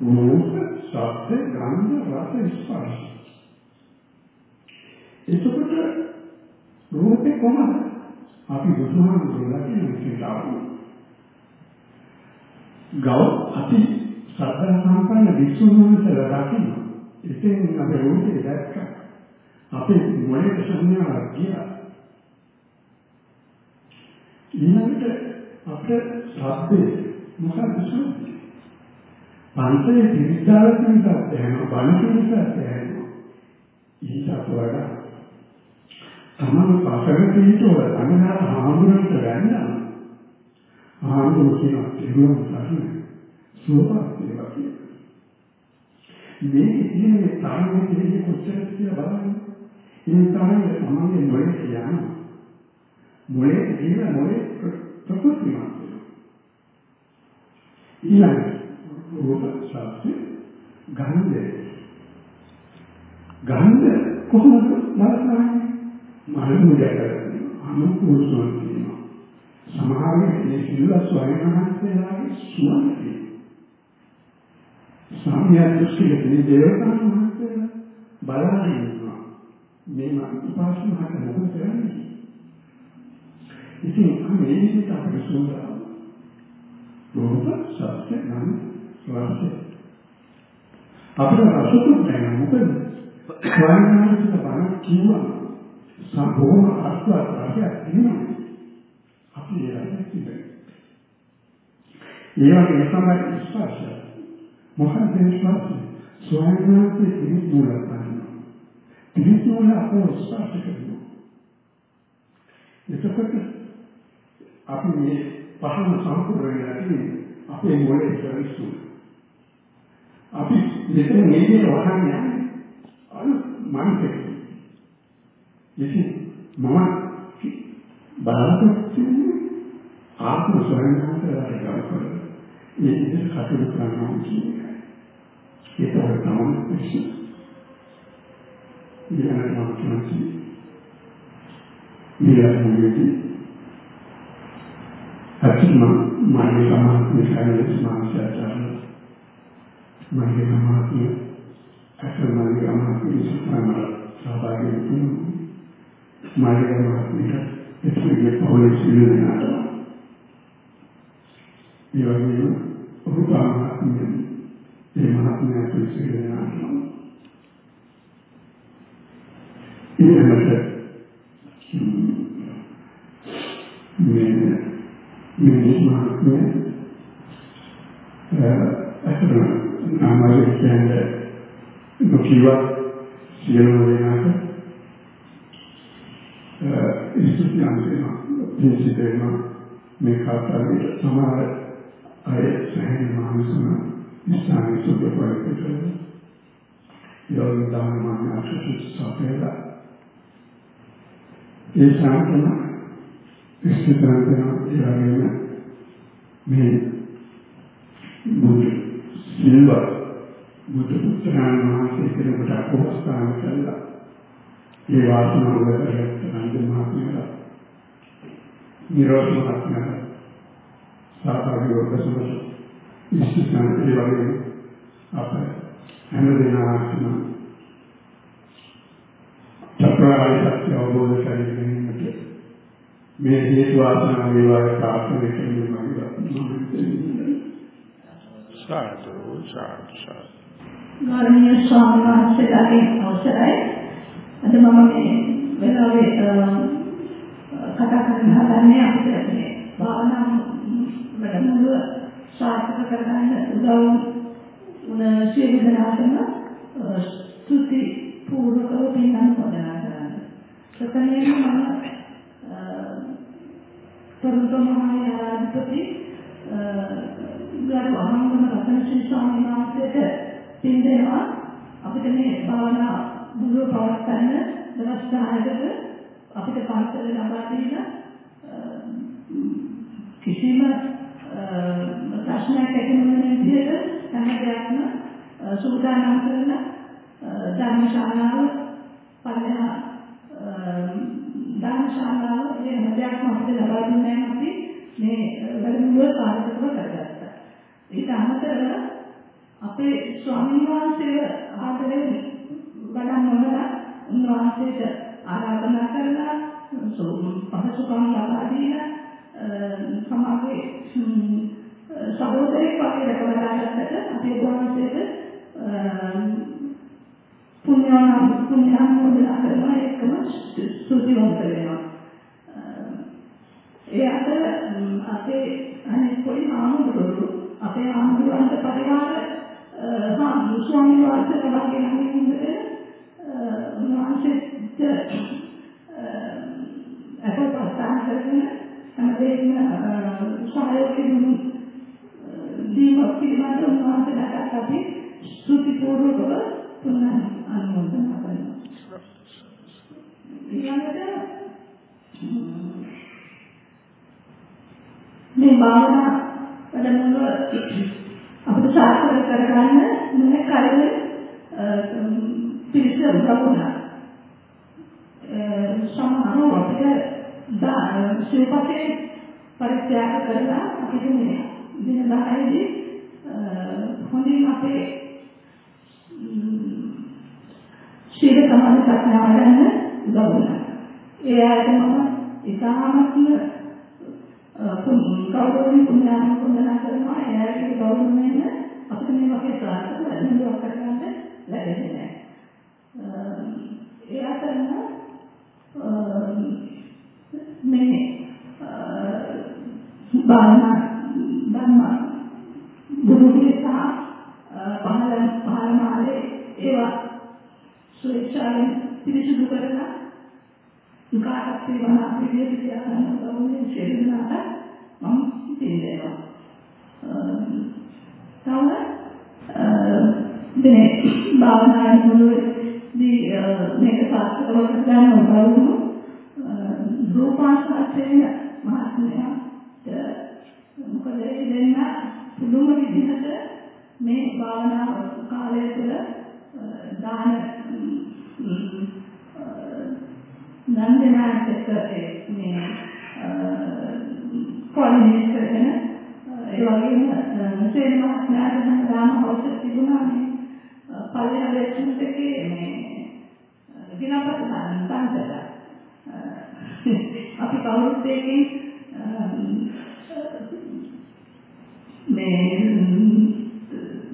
රූප ශබ්ද ගන්ධ රස ස්පර්ශ. එතකොට රූපේ කොහොමද? අපි බුදුහාමුදුරුවෝ කියන විදිහට ගව අපි සතර සම්පන්න විසුණුන්සලා දකින්න. ඉතින් අපි රූපේ දැක්ක. අපේ මොලේ සංඥාවක් ගියා. ඊළඟට අපේ ශබ්දේ මොකක්ද ශබ්දේ? පන්සලේ පිළිදාරකින් දැනෙන බණකින් දැනෙන ඊට වඩා තමන් පසක පිටුව අනුනාර හාමුදුරන්ට වැන්නා. හාමුදුරුවෝ කියනවා තිරුවන් සරණ සුවපත් වේවා කියලා. මේ කියන්නේ තරමේ දෙන්නේ කොච්චර කියලා බලන්න. ඒ තරමේ තමන්ගේ මොලේ කියනවා. මොලේ කියන මොලේ ප්‍රකෘති මාත්‍රය. ඊළඟ රූප ශාස්ත්‍රය ගන්ධය. ගන්ධය කොහොමද බලන්නේ? මනෝමුදයට අනුකූලව කියනවා. සමහර මේ සිල්ව ස්වයංමහන්සේලාගේ සුවඳයි. සාමියත් සිල්ලේ දේවතාවුන් වහන්සේලා බලන්නේ ඉන්නවා. මේ උපාසනාවට මොකද කරන්නේ? ඉතින් මේ විදිහට අපිට සුවඳ රූප සත්‍ය නම් ස්වර්ශය අපිට රසකුත් නැහැ මොකද ස්වයංමහන්සේලා බලන කිව්වා සම්පූර්ණ අර්ථවත් රසයක් තියෙනවා. අපි ඒක තිබෙන්නේ. ඒ වගේ තමයි ස්පර්ශය. මොකක්ද ස්පර්ශය? ස්වයංග්‍රහයේ පිළිත් මූල ගන්නවා. පිළිත් මූල අපෝ ස්පර්ශ කරනවා. එතකොට අපි මේ පහන සම්පූර්ණ වෙලා අපේ මොලේ සරිසු. අපි මෙතන මේ දේ වහන්නේ අර මනසට ඉතින් මම බලාපොරොත්තු ආත්ම ස්වයංකාන්තයට ගල් කරලා මේ විදිහට කටයුතු කරනවා කියන්නේ. ඒක තමයි ප්‍රශ්න. ඊළඟට මම කියන්නේ ඊළඟට අත්‍යම මානව සමාජයේ සමාජයට මගේ සමාජයේ අසමාජික අමාත්‍ය සමාජය සහභාගී වෙනවා මාළිගා මහත්මියට එතුමියගේ පවුලේ සියලු දෙනාටම ඒ වගේම ඔහු මහත්මිය ඒ මහත්මිය සියලු දෙනාටම ඊළඟට මේ මේ මහත්මිය අතන නාමයෙන් කියන්නේ නොකියවත් සියලු දෙනාට ඉස්තුතියන්සේම පිළිසිතේම මේ කාර්යය සමහර අය සෑහෙන මානසන ඉස්තානි සුබපරිකත යෝග දානමාන අසුසු සපේලා ඒ සාකන ඉස්තුතියන්සේම ඊළඟට මේ බුදු සිල්ව බුදු පුත්‍රයන් වහන්සේ කෙනෙකුට අපෝස්ථාන කළා ඒ වාසනාව කරගත්ත නන්ද මහත්මයාට නිරෝධ මහත්මයාට සාපාවි වර්ගසමස ඉස්සිතන ඒ වගේ අප හැම දෙනාටම චක්‍රාරි සත්‍ය අවබෝධ කරගන්නට මේ හේතු වාසනාව වේවා ප්‍රාර්ථනා කරන්නේ මගේ සාදු සාදු සාදු ගෞරවනීය ස්වාමීන් වහන්සේලාගේ අවසරයි අද මම මේ වෙලාවේ කතා කරන්න හදන්නේ අපිට මේ භාවනා වැඩමුළුව සාර්ථක කරගන්න උදව් වුණ සියලු දෙනාටම ස්තුති පූර්වකව පින් අනුමೋದනා කරන්න. ප්‍රථමයෙන්ම මම තරුණ මහායාධිපති ගරු අහංගම රතනශ්‍රී ස්වාමීන් වහන්සේට පින් දෙනවා අපිට මේ භාවනා මුලව පවත්වන්න දවස් 10කට අපිට පාසල ලබා දෙන කිසිම ප්‍රශ්නයක් ඇති නොවන විදිහට හැම දෙයක්ම සූදානම් කරන ධර්මශාලාව පල්ලෙහා ධර්මශාලාව මේ හැම දෙයක්ම අපිට ලබා දෙන්නේ අපි මේ වැඩමුළුව සාර්ථකව කරගත්තා. ඊට අමතරව අපේ ස්වාමීන් වහන්සේව ආදරේ වඩා නොවලා උන්වහන්සේට ආරාධනා කරලා පහසුකම් ලබා දීලා සමාජයේ සහෝදරයෙක් වගේ රැකවලාගත්තට අපේ වහන්සේට පුණ්‍යවන පුණ්‍යානුමෝදනා කරනවා ඒකම ස්තුතිවන්ත වෙනවා. ඒ අතර අපේ අනෙක් පොඩි ආමුදුරු අපේ ආමුදුරන්ට පරිවාර හා ස්වාමීන් වහන්සේලා වගේ නම් ඉන්නේ උන්වහන්සේට අපෝපස්ථාන කරගෙන හැමදේම සහයෝගයෙන් දීමක් පිළිබඳව උන්වහන්සේලාට අපි ස්තුති පූර්වකව පුනః අනුමೋದනා කරනවා. ඊළඟට මේ භාවනා වැඩමුළුව අපිට සාර්ථක කරගන්න මොන කාර්යය පිළිස උදවුණා. සමහරව අපිට ශිල්පකේ පරිත්‍යාග කරලා අපිට මේ දින 10දී හොඳින් අපේ ශීල සමාධි ප්‍රඥාව ගන්න උදව් වුණා. ඒ ආයතන මම ඉතාමත්ම කවුරුන් පුණ්‍යාන පුණ්‍යනා කරනවා එයාගේ ගෞරවයෙන් අපිට මේ වගේ සාර්ථක වැඩමුළුවක් කරගන්න ලැබෙන්නේ නැහැ. ඒ අතරම මේ බාහනා ධර්ම බුදුගේ සහ පහළ පහළ මාලේ ඒවා සුරක්ෂාවෙන් පිරිසිදු කරලා කාටත් පිළිවන අපිරිය කියලා ගෞරවයෙන් ශරීරනාට මම පිළිදෙනවා. තව දිනේ භාවනායේ මුලදී මේක සාර්ථකව කරගන්න උදව් රූපාසයෙන් මහත්මයාට මොකද ඒ දෙන්න පුළුම විදිහට මේ භාවනා කාලය තුළ දාන නන්දනාට මේ කොලිනේට් කරගෙන ඒ වගේම සේන මහත්මයාට හැමදාම අවශ්‍ය තිබුණා මේ පල්ලෙහා ලෙක්චර්ස් එකේ මේ දිනපත දාන්න අපි කවුරුත් එකකින් මේ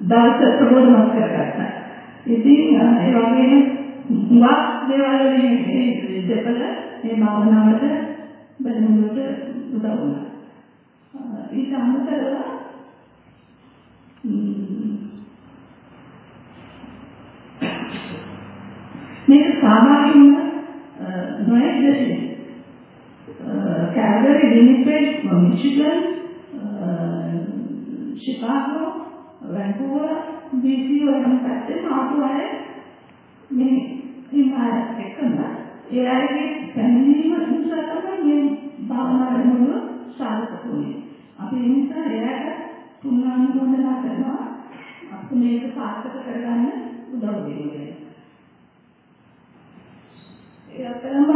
දවස ප්‍රබෝධමත් කරගත්තා. ඉතින් ඒ වගේම හුඟක් දේවල් වලින් මේ දෙපළ මේ භාවනාවට බැලුමුට උදව් වුණා. ඊට අමතරව මේක සාමාන්‍යම නොයෙක් දෙයක්. කැලරි විනිපෙඩ් මිචිගන් ශිකාගෝ වැන්කූවර් BC වගේ පැත්තේ ආපු අය මේ ඉන්නවා එකම ඒ අයගේ පැමිණීම නිසා තමයි මේ භාවනා කරනකොට සාර්ථක වුනේ. අපි ඒ නිසා එයාට පුණානුමෝදනා කරනවා අපි මේක සාර්ථක කරගන්න උදව් වෙන්නේ. ඒ අතරම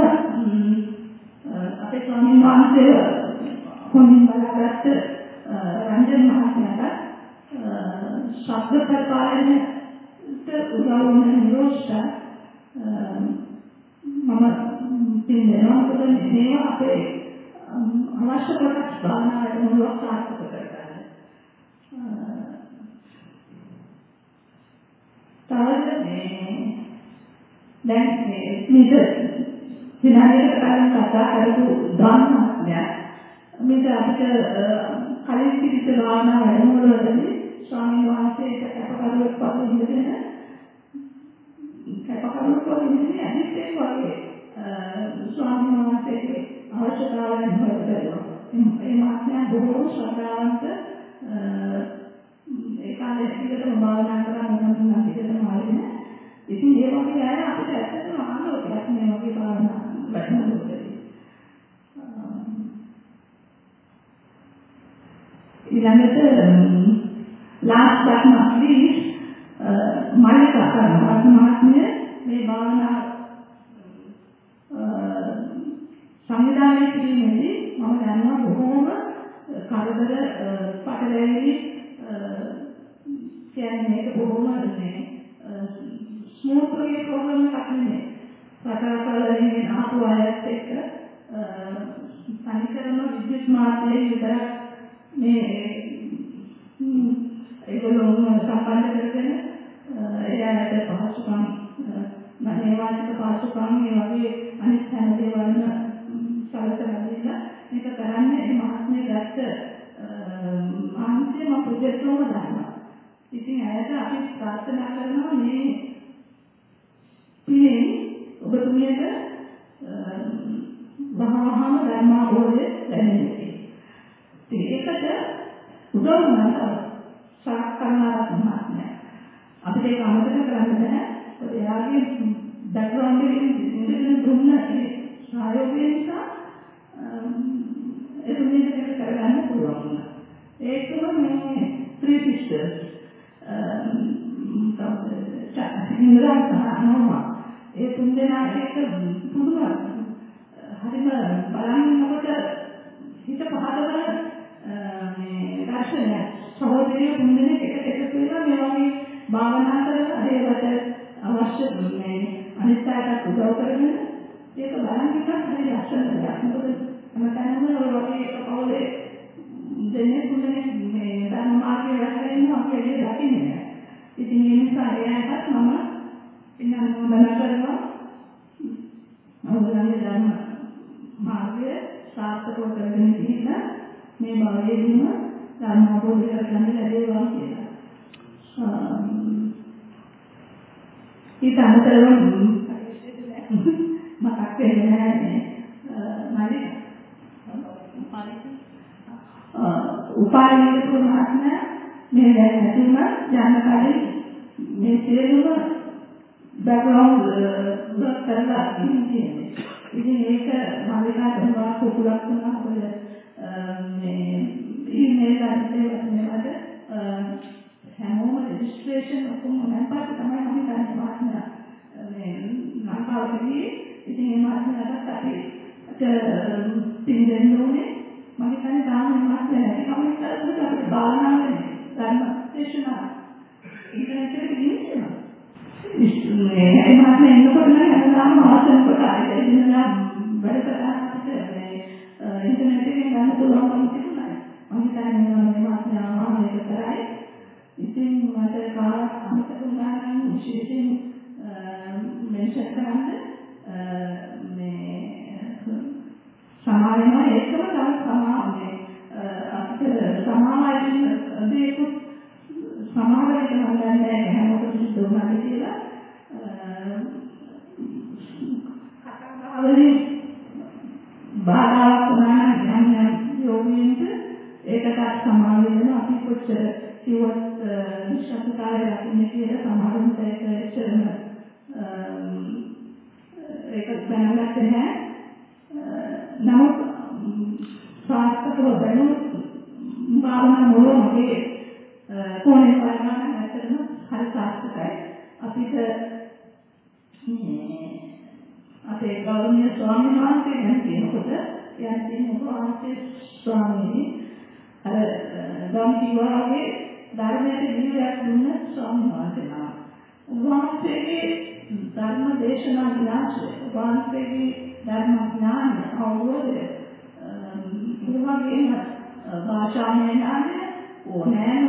අපේ ස්වාමීන් වහන්සේ හොඳින් බලාගත්ත රංජන් මහත්මයාට ශබ්ද ප්‍රකාරණයට උදව් වන නිරෝෂ්ඨ මම පිළිගන්නවා මොකද මේවා අපේ අවශ්‍ය කොටස් භාවනාවට මොනවක් සාර්ථක තවද මේ දැන් මේ මේක විනාඩියකට කලින් කතා කරපු ධර්මඥය මේක අපිට කලින් පිළිච්ච භාවනා වැඩමුළුවේදී ස්වාමීන් වහන්සේට කැපකරුවෙක් වගේ ඉඳගෙන කැපකරුවෙක් වගේ ඉඳගෙන අනිත් ඒ වගේ ස්වාමීන් වහන්සේගේ අවශ්‍යතාවයන් හොයලා ඒ මාත්‍යා බොහෝ ශ්‍රද්ධාවන්ත ඒ කාලේ පිළිතුරු භාවනා කරන මොනවා පිළිතුරු මාළින ඉතින් ඒ වගේ අය අපිට ඇත්තටම ආලෝකයක් මේ වගේ භාවනා වැඩමුළුවේදී ඊළඟට last but not least Mallika කරනවා මහත්මිය මේ භාවනා සංවිධානය කිරීමේදී මම දන්නවා බොහෝම කරදර පටලැවිලි කියන්නේ මේක බොහෝම මේ ස්මූත් වගේ ප්‍රෝග්‍රෑම් එකක් නෙමෙයි. රටවල් ආපු අයත් එක්ක තනිකරම විද්‍යුත් මාර්ගයේ විතරක් මේ ඒගොල්ලෝ සම්බන්ධ කරගෙන එයාලට පහසුකම් නේවාසික පහසුකම් මේ වගේ අනිත් හැම දේවල්ම සලකලා දීලා මේක කරන්නේ මේ මහත්මේ ගත්ත මානසික ප්‍රොජෙක්ට් වල දානවා. ඉතින් ඇයට අපි ප්‍රාර්ථනා කරනවා මේ පිළිෙන් ඔබතුමියට වහවහම ධර්මාභෝධය ලැබෙන්නේ. ඒකට උදව් වුණා සාකච්ඡාවක් මහත්මයා. අපිට ඒක අමතක කරන්න බෑ. ඒත් එයාගේ බෑග්ග්‍රවුන්ඩ් එකෙන් ඉඳන් දුන්න ඒ සහයෝගය නිසා ඒක මේක කරගන්න පුළුවන් වුණා. ඒකම මේ three sisters ඉන්ද්‍රා සහනෝමා ඒ තුන් දෙනා එක පුදුම හරිම බලන්නකොට හිත පහදවල මේ දර්ශනය සහෝදරිය තුන් දෙනෙක් එකට එකතු වෙලා මේ වගේ භාවනා කරලා ඒකට අවශ්‍ය මේ අනිත් අයට උදව් කරගෙන ඒක බලන් ඉන්න හරි ලස්සන දෙයක්. මොකද හැමතැනම ඔය වගේ එක පොලේ දෙන්නේ තුන් දෙනෙක් මේ ධර්ම මාර්ගයේ වැඩ කරනවා අපි ඒක දකින්නේ නැහැ. ඉතින් ඒ නිසා එයාටත් මම පින්නනුමෝදනා කරනවා. අවුරුද්දේ ධර්ම මාර්ගය සාර්ථකව කරගෙන ඉන්න මේ භවයේදීම ධර්ම අවබෝධ කරගන්න ලැබේවා කියලා. ඊට අමතරව මතක් වෙන්නේ නැහැ මරි උපායන කුමාරණ මේ දැන් නැතිම යන කලින් මේ සියලුම බෑග්ග්‍රවුන්ඩ් වර්ක් කරලා ඉන්නේ. ඉතින් ඒක මාලිකාට මොනවා කුකුලක් වුණා. අපල මේ ඊමේල් අතේ මේවට හැමෝම රෙජිස්ට්‍රේෂන් ඔක්කොම නැත්නම් තමයි අපි කරන්නේ. මාත්මා මේ ලංකාවේදී ඉතින් මේ මාත්මකට අපි පින් දෙන්න ඕනේ. මම කියන්නේ දාන නිමස් නැහැ. කවුරුත් කරපු අපේ භාවනාවේ ධර්ම දේශනා. ඉන්ටර්නෙට් එකේ ඉන්නවා. ඉස්මේ එහෙමත් නෑ එන්නකොට නම් හැමදාම වාසන කොට ආයෙත් ඉන්නවා. වැඩ කරලා ඉන්නේ. ඉන්ටර්නෙට් එකෙන් ගන්න පුළුවන් මම හිතුණා. මම හිතන්නේ මම මේවා අස්නාවා මේක කරයි. ඉතින් මට කාලයක් අමතක වුණා නම් විශේෂයෙන් මෙන්ෂන් කරන්න මේ සමාවෙනවා ඒකම තමයි සමාවේ අපිට සමාවයි දෙයක් සමාවයි කියන්නේ හැමෝටම සිද්ධ වුණා කියලා කතා බහවලින් බාධාවක් වුණා නම් යම් යෝගීන්ට ඒකට සමාන වෙන අපි කොච්චර කිව්වත් නිශ්ශබ්දතාවය රකින්න කියලා සමහරුන්ට ඒක එච්චරම ඒක දැනගත්තේ නැහැ. නමුත් සාර්ථකව දැනුම් භාවනා මොළො මගේ කොහේ බලනවා නම් ඇත්තටම හරි සාර්ථකයි. අපිට අපේ ගෞරවනීය ස්වාමීන් වහන්සේ ගැන කියනකොට යන් තියෙන ඔබ වහන්සේ ස්වාමීනි අර ගම් කිව්වාගේ ධර්මයට ජීවයක් දුන්න ස්වාමීන් වහන්සේ නම. උන්වහන්සේගේ ධර්ම දේශනා විලාසය, උන්වහන්සේගේ ධර්ම ඥාන අවබෝධය, උන්වහන්සේගේ භාෂාමය ඥානය ඕනෑම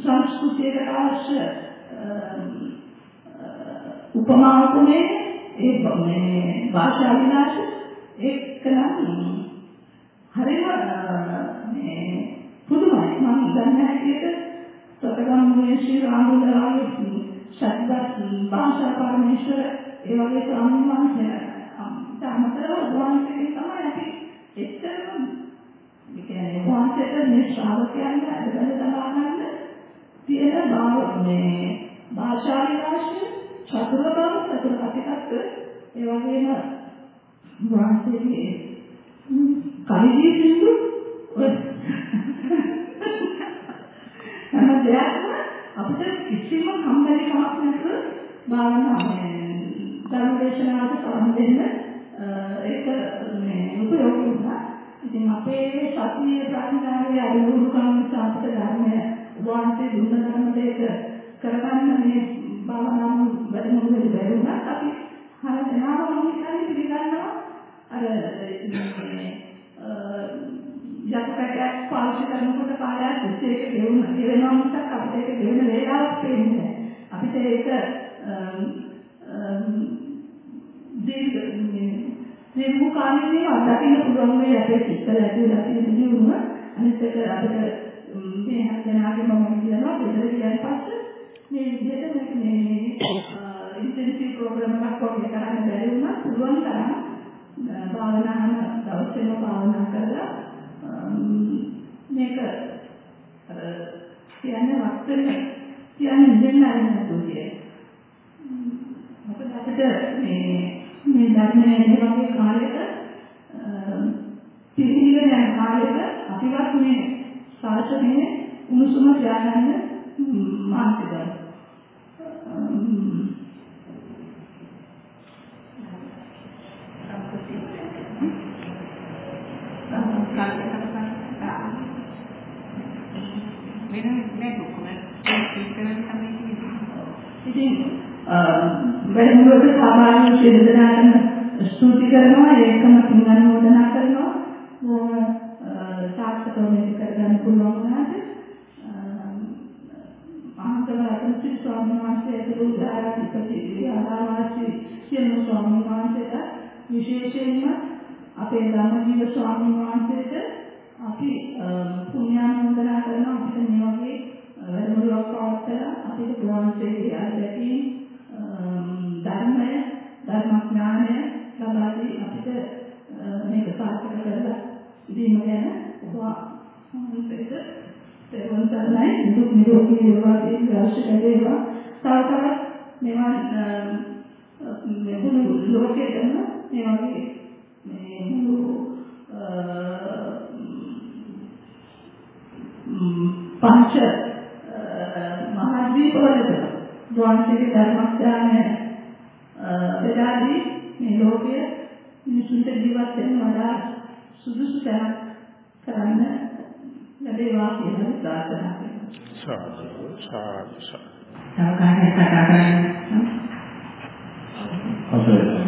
සංස්කෘතියකට අවශ්‍ය උපමා උපමේ ඒ මේ භාෂා විලාස එක්කනම් හරිම මේ පුදුමයි. මම දන්නේ හැටියට සතගම් මුවේ ශ්‍රී රාමුදරාගේ ශබ්ද භාෂා පරමේශ්වර ඒ වගේ ස්වාමීන් වහන්සේලා අමතරව වහන්සේ තමයි අපි එච්චරම ඒ කියන්නේ වහන්සේට මේ ශ්‍රාවකයන් අදබල දමානන්න තියෙන බව මේ භාෂා විලාශය චතුර බව චතුර කතිකත් ඒ වගේම වහන්සේගේ කලිදී සින්දු හැම දෙයක්ම අපිට කිසිම හම්බෙලි කමක් නැතුව භාවනා ධර්මදේශනාවට සම්බන්ධ ඒක මේ උපයෝගී වුණා. ඉතින් අපේ සතියේ ප්‍රඥාවේ අනුරුම කම සාපත ධර්මය වහන්සේ දුන්න ධර්ම දෙක කරගන්න මේ භාවනාව වැඩමුළුවේ බැරිුණා. අපි හර දෙනාම මොනිකාරී පිළිගන්නවා. අර යකපැටයක් පාවිච්චි කරනකොට කාලයක් තිස්සේ ඒක ගෙවුන ගෙවෙනවා මිසක් අපිට ඒක ගෙවෙන වේලාවක් පේන්නේ නැහැ. අපිට ඒක දීර්ඝ දීර්ඝ කාලීනව අත්දකින්න පුළුවන් මේ අපේ සිත්තල ඇතුළේ තියෙන දියුණුව අනිත් එක අපිට මේ හැමදෙනාගේම මම කියනවා බෙදලා කියන පස්සේ මේ විදිහට මේක මේ ඉන්ටෙන්සිව් ප්‍රෝග්‍රෑම් එකක් වගේ කරන්න බැරි වුණා පුළුවන් තරම් භාවනාන දවසේම භාවනා කරලා මේක අර කියන්නේ වස්තුවේ කියන්නේ දෙන්න ආරම්භ කරන්නේ. මොකද අපිට මේ මේ ධර්මයේ මේ වගේ කාලයක පිළිගන්න යන කාලයක අපිවත් මේ ශාසනයේ උණුසුම තියාගන්න මානසිකයි. ඉතින් වැඩමුළුවට සහභාගී සියලු දෙනාටම ස්තුති කරනවා ඒකම පින් අනුමෝදනා කරනවා. බොහොම සාර්ථකව මේක කරගන්න පුළුවන් වුණාට අහංකල අතුචි ස්වාමීන් වහන්සේ ඇතුළු ධාරාධිපති ආදාවාසී සියලු ස්වාමීන් වහන්සේලා විශේෂයෙන්ම අපේ ධර්මජීව ස්වාමීන් වහන්සේට අපි පුණ්‍යානුමෝදනා කරනවා. අපිට මේ වගේ වැඩමුළුවක් පවත්වලා අපිට පුරාන්සේගේ අධ්‍යක්ෂින් ධර්මය ධර්මඥානය ලබා දී අපිට මේක සාර්ථක කරලා දීම ගැන ඔබ තෙරුවන් සරණයි. දුක් නිරෝගී වේවා දීර්ඝාෂ ලැබේවා තව තවත් මෙවන් මේ මුළු ලෝකෙටම මේ වගේ මේ මුළු පංච මහද්වීපවලට වහන්සේගේ ධර්මස්ථානය බෙදාදී මේ ලෝකයේ මිනිසුන්ට ජීවත් වෙන්න වඩා සුදුසු තැනක් කරන්න ලැබේවා කියලා ප්‍රාර්ථනා කරනවා. සාදු සාදු සාදු. සාකාරය කතා කරන්න. අවසරයි.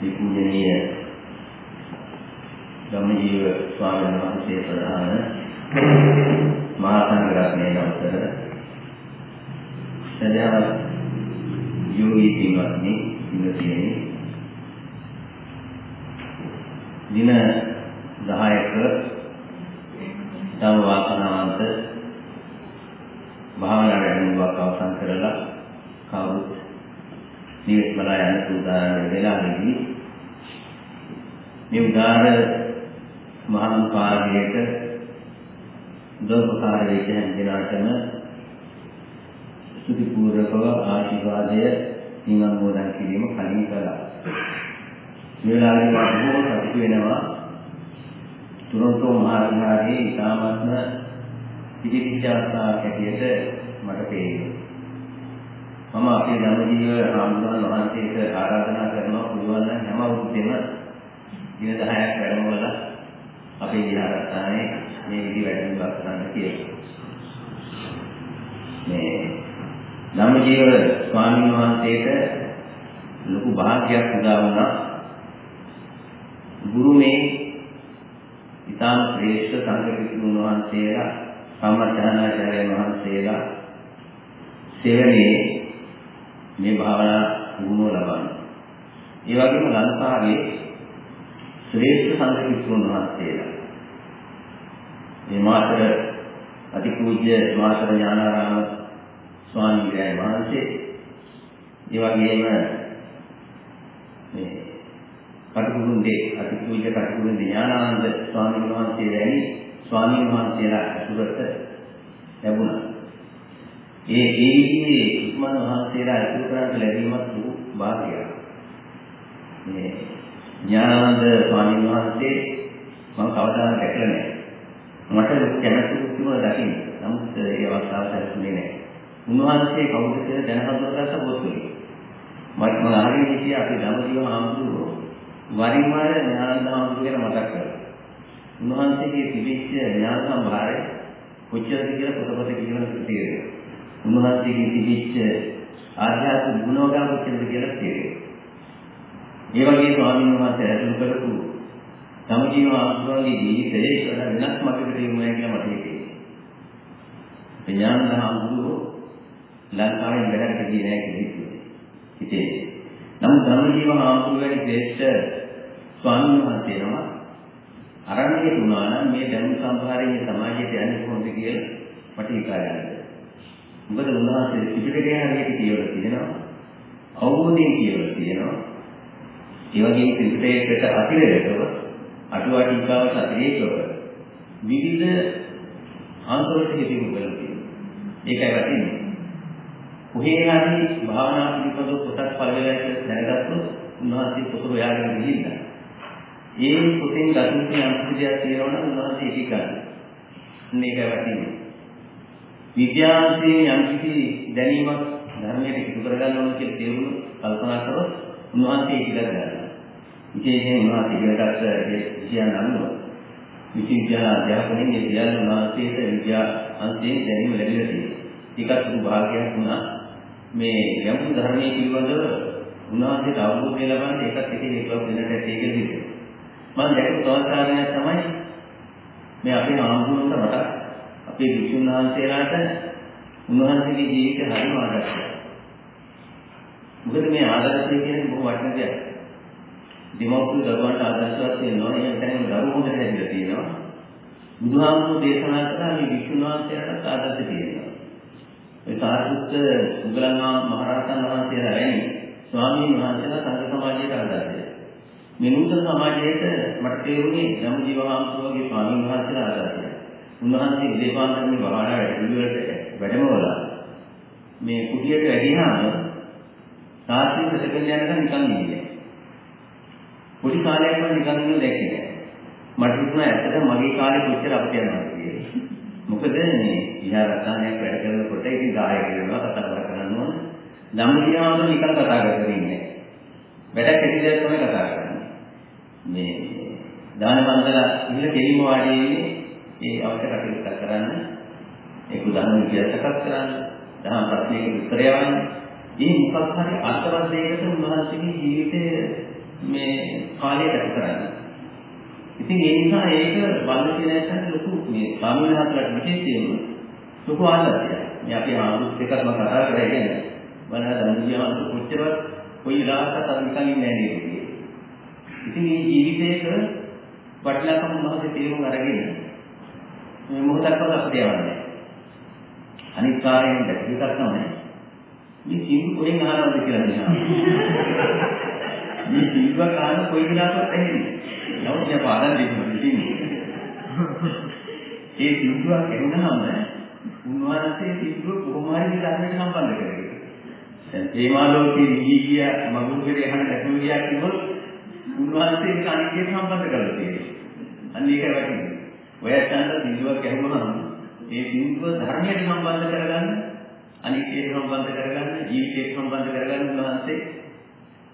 විපූජනීය ධම්මජීව ස්වාමීන් වහන්සේ ප්‍රධාන මහා සංඝරත්නයේ අවසර සදහවත් යෝගී පින්වත්නි ඉඳතියෙනි දින 10ක තම වාසනාවන්ත භාවනා වැඩමුළුවක් අවසන් කරලා කවුරුත් නිවෙස් බලා යන සූදානම් වෙලාවේදී මේ උදාර මහා කාර්යයක දෝපකාර වෙච්ච හැම දිනාටම ස්තුති පූර්වකව ආශිර්වාදය නිමන්වෝදන් කිරීම කලින් කළා. මේ වෙලාවේ මම බොහෝ සතුටු වෙනවා. තුරන්තෝ මහා විහාරයේ ඉතාමත්ම පිළිපිච්ච අවස්ථාවක් හැටියට මට පේනවා. මම අපේ ධම්මජීව හාමුදුරන් වහන්සේට ආරාධනා කරනවා පුළුවන් නම් හැම අවුරුද්දෙම දින 10ක් වැඩමවලා අපේ විහාරස්ථානයේ මේ විදි වැඩමුළුවක් කරන්න කියලා. මේ ධම්මජීව ස්වාමීන් වහන්සේට ලොකු භාග්‍යයක් උදා වුණා. ගුරුමේ ඉතාම ශ්‍රේෂ්ඨ සංඝ වහන්සේලා සම්මතනාචාර්ය වහන්සේලා සෙවණේ මේ භාවනා ගුණ ලබන්න. ඒ වගේම ලංකාවේ ශ්‍රේෂ්ඨ සංඝ වහන්සේලා මේ මාතර අතිපූජ්‍ය මාතර ඥානාරාම ස්වාමීන් වහන්සේ ඒ වගේම මේ කටුකුරුන්දේ අතිපූජ්‍ය කටුකුරුන්දේ ඥානානන්ද ස්වාමීන් වහන්සේ වැනි ස්වාමීන් වහන්සේලා අසුරට ලැබුණා. ඒ ඒ විදිහේ උස්මාන වහන්සේලා අසුර කරන්න ලැබීමත් ලොකු භාග්‍යයක්. මේ ඥානානන්ද ස්වාමීන් වහන්සේ මම කවදාවත් දැකලා නැහැ. මට කැමැති කිව්වා දකින්න. නමුත් ඒ අවස්ථාව ලැබුණේ නැහැ. උන්වහන්සේ කවුද කියලා දැන හඳුනාගත්ත පොත්වලින්. මට මම අහගෙන හිටියේ අපි ධම්මජීව හාමුදුරුවෝ වරින් වර ඥානන්ද හාමුදුරුවෝ ගැන මතක් කරලා. උන්වහන්සේගේ තිබිච්ච ඥාන සම්භාරය කොච්චරද කියලා පොතපත කියවන තේරෙනවා. උන්වහන්සේගේ තිබිච්ච ආධ්‍යාත්මික ගුණෝගාම කොච්චරද කියලා තේරෙනවා. ඒ වගේ ස්වාමීන් වහන්සේ ඇතුළු කරපු සමජීව ආස්වාදයේ ජීවිතයේ වඩා වෙනස් මතකද යොමුයි කියලා මට හිතෙනවා. ඥානන්ද හාමුදුරුවෝ ලංකාවෙන් වැඩකට ගියේ නැහැ කියලා හිතේ. නමුත් ධර්මජීව හාමුදුරුවෝ වැනි ශ්‍රේෂ්ඨ ස්වාමීන් වහන්සේ නම අරණියේ තුනා නම් මේ ධර්ම සම්භාරයේ සමාජයට යන්නේ කොහොමද කියලා මට හිතා ගන්න. මොකද උන්වහන්සේ පිටකේ හරියට කියවලා තියෙනවා. අවබෝධයෙන් කියවලා තියෙනවා. ඒ වගේම ත්‍රිපිටකයට අතිරේකව අටුවා ටීකාවට අතිරේකව විවිධ ආන්තරවලට හේතු කරලා තියෙනවා. ඒකයි වටින්නේ. කොහේ හරි භාවනා පිළිබඳව කොටස් පළවෙලා කියලා දැනගත්තොත් උන්වහන්සේ පොත හොයාගෙන ගිහිල්ලා ඒ පොතෙන් ගතුන්ගේ අන්තිදයක් තියෙනවා නම් උන්වහන්සේ ඒක ගන්න. මේක වටින්නේ. විද්‍යාන්තයේ යම් කිසි දැනීමක් ධර්මයට එකතු කරගන්න ඕන කියලා තේරුණු කල්පනා කරොත් උන්වහන්සේ ඒක ගන්නවා. විශේෂයෙන් උන්වහන්සේ ඉගෙනගත්ත ඒ විද්‍යාන අනුව විද්‍යා අධ්‍යාපනයේ මේ සියල්ල උන්වහන්සේට විද්‍යා අන්තයෙන් දැනීම ලැබිලා තියෙනවා. ඒකත් සුභාග්‍යයක් වුණා. මේ යම් ධර්මයේ පිළිබඳව උන්වහන්සේට අවබෝධය ලබන්න ඒකත් එක හේතුවක් වෙන්නට ඇති කියලා හිතෙනවා. මම දැකපු තවස්ථානයක් තමයි මේ අපේ ආම්බුනට මට අපේ විසුණු වහන්සේලාට උන්වහන්සේගේ ජීවිතය හරිම ආදර්ශයක්. මොකද මේ ආදර්ශය කියන්නේ බොහෝ වටින දෙයක්. දෙමව්පිය දරුවන්ට ආදර්ශයක් වෙනවා. ඒ කියන්නේ දරුවෝ හොඳට හැදිලා තියෙනවා. බුදුහාමුදුරු දේශනා කළා මේ විසුණු වහන්සේලාට ආදර්ශ තියෙනවා. ඒ සාරිපුත්ත මුගලන් මහරහතන් වහන්සේලා වැනි ස්වාමීන් වහන්සේලා සංඝ සමාජයට ආදර්ශය. මේ නූතන සමාජයට මට තේරුනේ ධම්මජීව හාමුදුරුවෝගේ ස්වාමීන් වහන්සේලා ආදර්ශය. උන්වහන්සේ විදේපාන්තරේ වහාඩා වැඩිවිලට වැඩමවලා මේ කුටියට වැඩිහාම සාස්ත්‍රීය සැකෙන් යනකම් නිකන් ඉන්නේ. පොඩි කාලයක් මම නිකන් ඉන්න දැක්කේ මට හිතුණා ඇත්තටම මගේ කාලේ කොච්චර අපිට යනවද කියලා. මොකද මේ විහාරස්ථානයක් වැඩ කරනකොට ඉතින් ගායක වෙනවා කතා බහ කරන්න ඕන. ධම්මජීවම නිකන් කතා කරගෙන ඉන්නේ. වැඩක් ඇතිදයක් තමයි කතා කරන්නේ. මේ දාන මන්දල ඉන්න කෙලිම වාඩි ඉන්නේ ඒ අවශ්‍ය කටයුතු කරන්න. ඒක උදාහරණ විදියට කරන්න. දහම් ප්‍රශ්නයක උත්තරය වන්නේ. මේ මොකක් හරි අර්ථවත් දෙයකට උන්වහන්සේගේ ජීවිතය මේ කාලය ගත කරන්නේ. ඉතින් ඒ නිසා ඒක බලන කෙනාට ලොකු මේ ස්වාමීන් වහන්සේලාට විශේෂයෙන්ම ලොකු ආදර්ශයක්. මේ අපි ආමුත් එකක්ම කතා කරලා ඉන්නේ. බලන්න දන්දියාම කොච්චර කොයි වෙලාවකත් අපි නිකන් ඉන්නේ නැහැ ඉතින් මේ ජීවිතයක වටිනාකම මොහොතේ තේරුම් අරගෙන මේ මොහොතක්වත් අපිට යවන්නේ. අනිත් කාර්යයෙන් දෙකක් තමයි. මේ සිංහ කොහෙන් ආනවද කියලා නේද? මේ සිංහ කාන කොයි විලාසවත් ඇහෙන්නේ. නමුත් මේ පාඩම් දෙන්න ඉතින්නේ. ඒ සිංහව කරුණාම උන්වහන්සේ සිංහව කොහොම හරි ධර්මයට සම්බන්ධ කරගන්න. දැන් ප්‍රේමාලෝකයේ නිගී කිය මගුල්ගේ අහන දැකුම් ගියා කිව්වොත් උන්වහන්සේ ඒක අනිත්‍යයට සම්බන්ධ කරලා තියෙනවා. අන්න ඒක වැටෙනවා. ඔය ඇත්තන්ට සිංහව කැහුවම ඒ සිංහව ධර්මයට සම්බන්ධ කරගන්න අනිත්‍යයට සම්බන්ධ කරගන්න ජීවිතයට සම්බන්ධ කරගන්න උන්වහන්සේ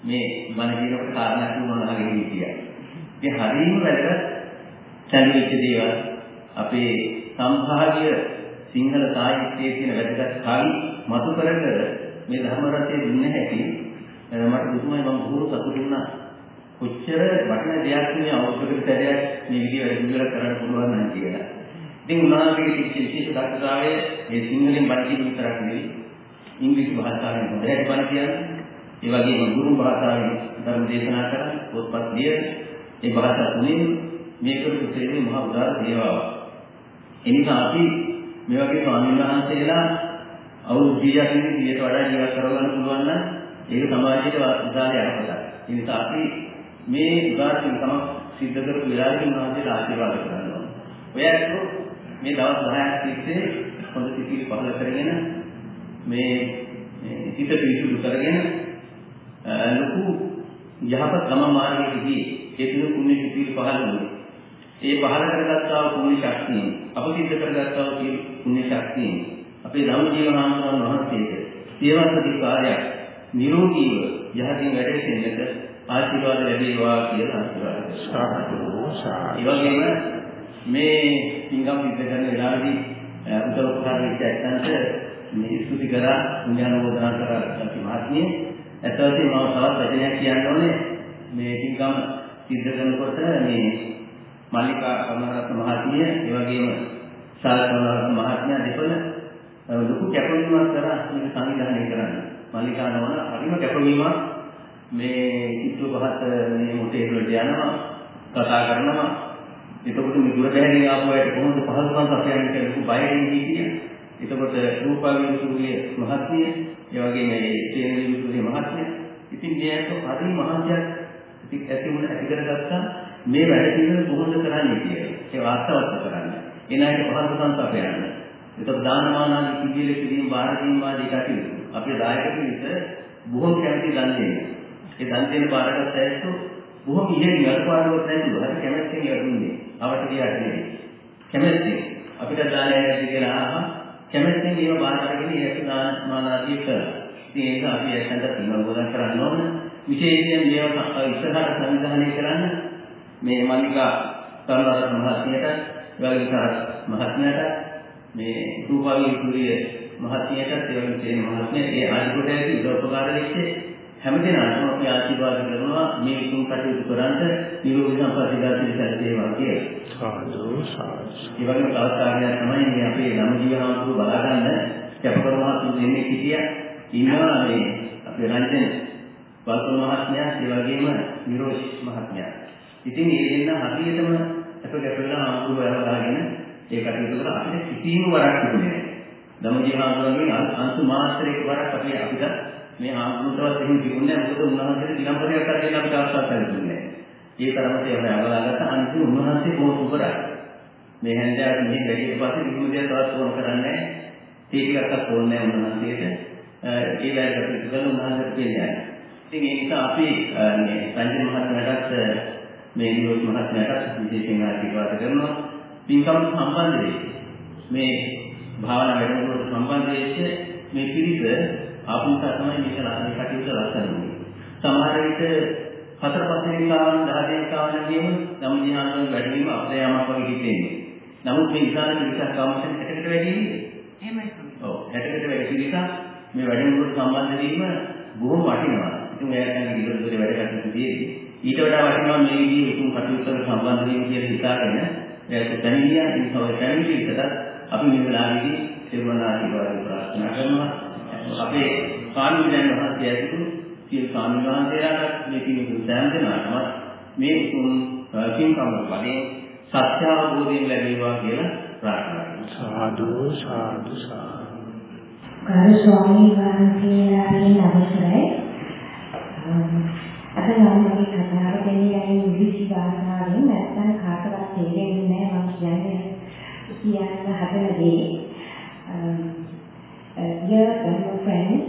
මේ මන කියනකොට කාරණා තුනක් අහගෙන හිටියා. ඒ හරියම වැදගත් සැලවිච්ච දේවල් අපේ සම්භාග්‍ය සිංහල සාහිත්‍යයේ තියෙන වැදගත් කවි මතු කරගෙන මේ ධර්ම රසය දුන්නේ හැටි මට දුතුමයි මම බොහෝ සතුටු වුණා. කොච්චර වටින දෙයක් මේ අවශ්‍යකට සැරයක් මේ විදිහ වැඩ පිළිවෙල කරන්න පුළුවන් නම් කියලා. ඉතින් උන්වහන්සේගේ විශේෂ දක්ෂතාවය මේ සිංහලෙන් බණ කියන විතරක් නෙවෙයි ඉංග්‍රීසි භාෂාවෙන් හොඳට බණ කියන්නේ. ඒ වගේම ගුරු භාෂාවෙන් ධර්ම දේශනා කරන පොත්පත් ලියන ඒ බලසත්තුනේ මේකට තේරෙන මහ උදාර දේවාව. එනිසා අපි මේ වගේ ස්වාමීන් වහන්සේලා අවුරුදු 100ක් ඉඳන් 100ට වඩා ජීවත් කරගන්න පුළුවන් නම් ඒක සමාජයට උදාහරණයක් අපතක්. ඒ නිසා අපි මේ උදාහරණ තමයි සිද්ධ කරපු වෙලාවේ උන්වහන්සේට ආශිර්වාද කරනවා. ඔය ඇත්තෝ මේ දවස් 10ක් තිස්සේ හොඳ සිතිවිලි පහල කරගෙන මේ හිත පිරිසිදු කරගෙන ලොකු යහපත් ගමන් මාර්ගයකදී ඒ තුන පුණ්‍ය සිතිවිලි පහළ වුණා. ඒ පහළ කරගත්තා වූ පුණ්‍ය ශක්තිය? අප සිද්ධ කරගත්තා වූ පුණ්‍ය ශක්තිය? අපේ ධම්ම ජීවනාන්තයන් වහන්සේට සියවස් කාර්යයක් නිරෝගීව යහතින් වැඩ සිටින්නට ආශිර්වාද ලැබේවා කියලා ආශිර්වාද කරනවා. ඒ වගේම මේ පින්කම් සිද්ධ කරන වෙලාවේදී උදව් උපකාර වෙච්ච ඇත්තන්ට මේ ස්තුති කරා පුණ්‍යානුමෝදනා කරා අපි මහත්මිය. ඇත්තටම මම තවත් වචනයක් කියන්න ඕනේ. මේ පින්කම් සිද්ධ කරනකොට මේ මල්ලිකා කරුණාරත්න මහත්මිය ඒ වගේම සාරකරුණාරත්න මහත්මයා දෙපළ ලොකු කැපවීමක් කරා මේක සංවිධානය කරන්න මල්ලිකා නෝන හරිම කැපවීමක් මේ කිතු පහත් මේ මොටේ වලට යනවා කතා කරනවා එතකොට මේ දුර බැහැගෙන ආපු අයට කොහොමද පහසුකම් අපයන් කියලා ලොකු බයෙන් හිටියා. එතකොට රූපාවී සූර්ය මහත්මිය, ඒ වගේම මේ තේනවි සූර්ය මහත්මිය. ඉතින් මේක හරි මහන්සියක් ඉතින් ඇති වුණ ඇති කරගත්තා මේ වැඩ පිළිවෙල කොහොමද කරන්නේ කියලා. ඒ වාස්තවත්ව කරන්න. එනයිට පහසුකම් අපයන්. එතකොට දානමානාදී කිවිල කිරීම බාර දීම ආදී කටයුතු. අපේ දායක පිළිස බොහෝ කැමති දන් දෙන්නේ. ඒ දන් දෙන පාරකට ඇත්තෝ බොහොම ඉහළින් අල්පාඩුවක් නැතුව හරි කැමැත්තෙන් යන්නේ. අවට කියාට නෙවෙයි. කැමැත්තෙන් අපිට දානය ඇති කියලා ආවා. කැමැත්තෙන් ඒව බාර අරගෙන ඒක දාන මානාදී කරා. ඉතින් ඒක අපි ඇත්තට පිළිබඳව කරන්න ඕන. විශේෂයෙන් මේව ඉස්සරහට සංවිධානය කරන්න මේ මල්ලිකා සරලරත්න මහත්මියට, වලිකාර මහත්මයාට, මේ රූපාවී සූර්ය මහත්මියට, වගේම තේන මහත්මියට ඒ ආදි කොට ඇති උපකාර වෙච්ච හැමදෙනාටම අපි ආශිර්වාද කරනවා මේ උතුම් කටයුතු කරන්ට නිරෝගී සම්පත්තිදාසිරි සැලසේවා කියලා. සාදු සාදු. ඒ වගේම තවත් කාර්යයක් තමයි මේ අපේ ළම ජීවනාතුරු බලා ගන්න කැපකරුණාතු දෙන්නේ සිටියා. ඉන්නවා මේ අපේ රංජන වල්පොල මහත්මයා ඒ වගේම නිරෝෂ් මහත්මයා. ඉතින් මේ දෙන්න හරියටම අප ගැපෙලා ආතුරු වලලාගෙන ඒ කටයුතු කරලා අපිට කිසිම වරක් තිබුණේ නැහැ. ළම ජීවනාතුරුගේ අංශු මාත්‍රයක වරක් අපි අපිට මේ ආත්මතවත් එහෙම තිබුණේ නැහැ. මොකද උන්වහන්සේ දිනම්පරයක් කරගෙන අපිට අවස්ථාවක් ලැබුණේ නැහැ. ඒ තරමට ඒව අවලාගත්ත අනිත් උන්වහන්සේ කොහොම උපරයි. මේ හැන්දෑවට මෙහි වැඩි පස්සේ කිසිම දෙයක් තවත් ඕන කරන්නේ නැහැ. ඒ ටිකක්වත් ඕනේ නැහැ උන්වහන්සේට. ඒ වැඩ කටයුතු කරන උන්වහන්සේට කියන්නේ. ඉතින් ඒ නිසා අපි මේ සංජය මහත්මයාටත් මේ නියෝජ මහත්මයාටත් විශේෂයෙන් ආශිර්වාද කරනවා. පින්කම් සම්බන්ධ වෙයි. මේ භාවනා වැඩමුළුවට සම්බන්ධ වෙච්ච මේ පිරිස ආපු නිසා තමයි මේක මේ කටයුතු ලස්සන වෙන්නේ. සමහර විට හතර පහ දෙනෙක් ආවම 10 දෙනෙක් ආවම කියමු නම් ධ්‍යානවල වැඩිවීම අප්‍රයාමක් වගේ හිතෙන්නේ. නමුත් මේ විශාල පිරිසක් ආවම 60කට වැඩි නෙවෙයි. එහෙමයි. ඔව් 60කට වැඩි පිරිසක් මේ වැඩමුළුවට සම්බන්ධ වීම බොහොම වටිනවා. කියන්නේ ඉතින් වැඩ කටයුතු තියෙන්නේ. ඊට වඩා වටිනවා මේ විදිහේ උතුම් කටයුත්තකට සම්බන්ධ වීම කියලා හිතාගෙන එයාට දැනෙන්නේ ඒ තමයි දැනෙන්නේ අපි මේ වෙලාවේදී සිරුවන ආශිර්වාද ප්‍රාර්ථනා කරනවා. අපේ ස්වාමීන් වහන්සේ ඇතුළු සියලු ස්වාමීන් වහන්සේලාට මේ පිළිතුරු සෑම දෙනාටම මේ උතුම් කිම්කම් වලින් සත්‍ය අවබෝධයෙන් ලැබේවා කියලා ප්‍රාර්ථනා කරනවා. සාදු සාදු සාදු. ගරු ස්වාමීන් වහන්සේලාගෙන් අවසරයි. අද නම් මගේ කතාව දෙන්නේ ඉංග්‍රීසි භාෂාවෙන් නැත්නම් කාටවත් තේරෙන්නේ නැහැ මම කියන්නේ කියන්න හදන දේ. Dear fellow friends,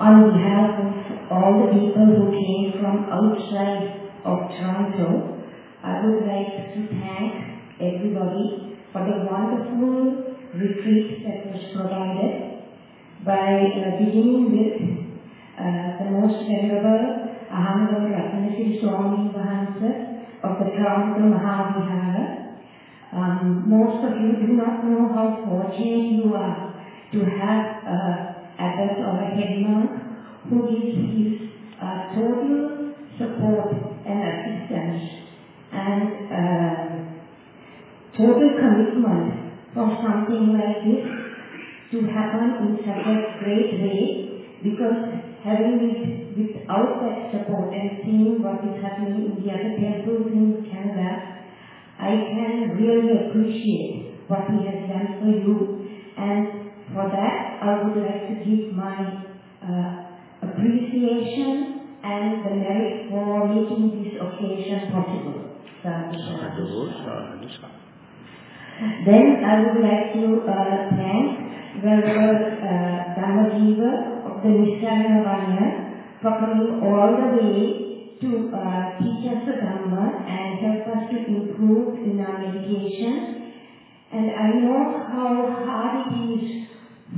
on behalf of all the people who came from outside of Toronto, I would like to thank everybody for the wonderful retreat that was provided by uh, beginning with uh, the most venerable Ahamgava Ratnasiri Swami Vahansa of the Toronto Mahavihara. Um, most of you do not know how fortunate you are to have a abbot or a head monk who gives his uh, total support and assistance and uh, total commitment for something like this to happen in such a great way because having it with outside support and seeing what is happening in the other temples in Canada, I can really appreciate what he has done for you. And for that, I would like to give my uh, appreciation and the merit for making this occasion possible. Then I would like to uh, thank the uh, Dhammajiva the Nisarana Vanya for coming all the way to uh, teach us the Dhamma and help us to improve in our meditation. And I know how hard it is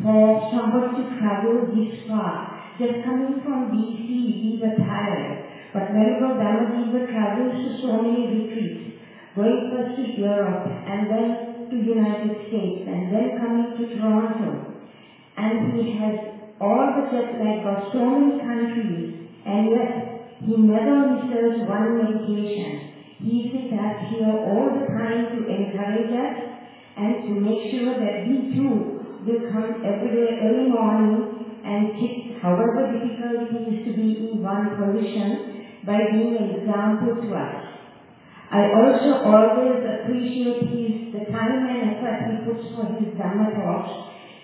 for someone to travel this far. Just coming from BC, we were tired. But Venerable Dhammajiva travels to so many retreats going first to Europe and then to United States and then coming to Toronto. And he has all the lag of so many countries and yet he never misses one meditation. He is here all the time to encourage us and to make sure that we too will come every day early morning and sit however difficult it is to be in one position by being an example to us. I also always appreciate his, the time and effort he puts for his Dhamma talks,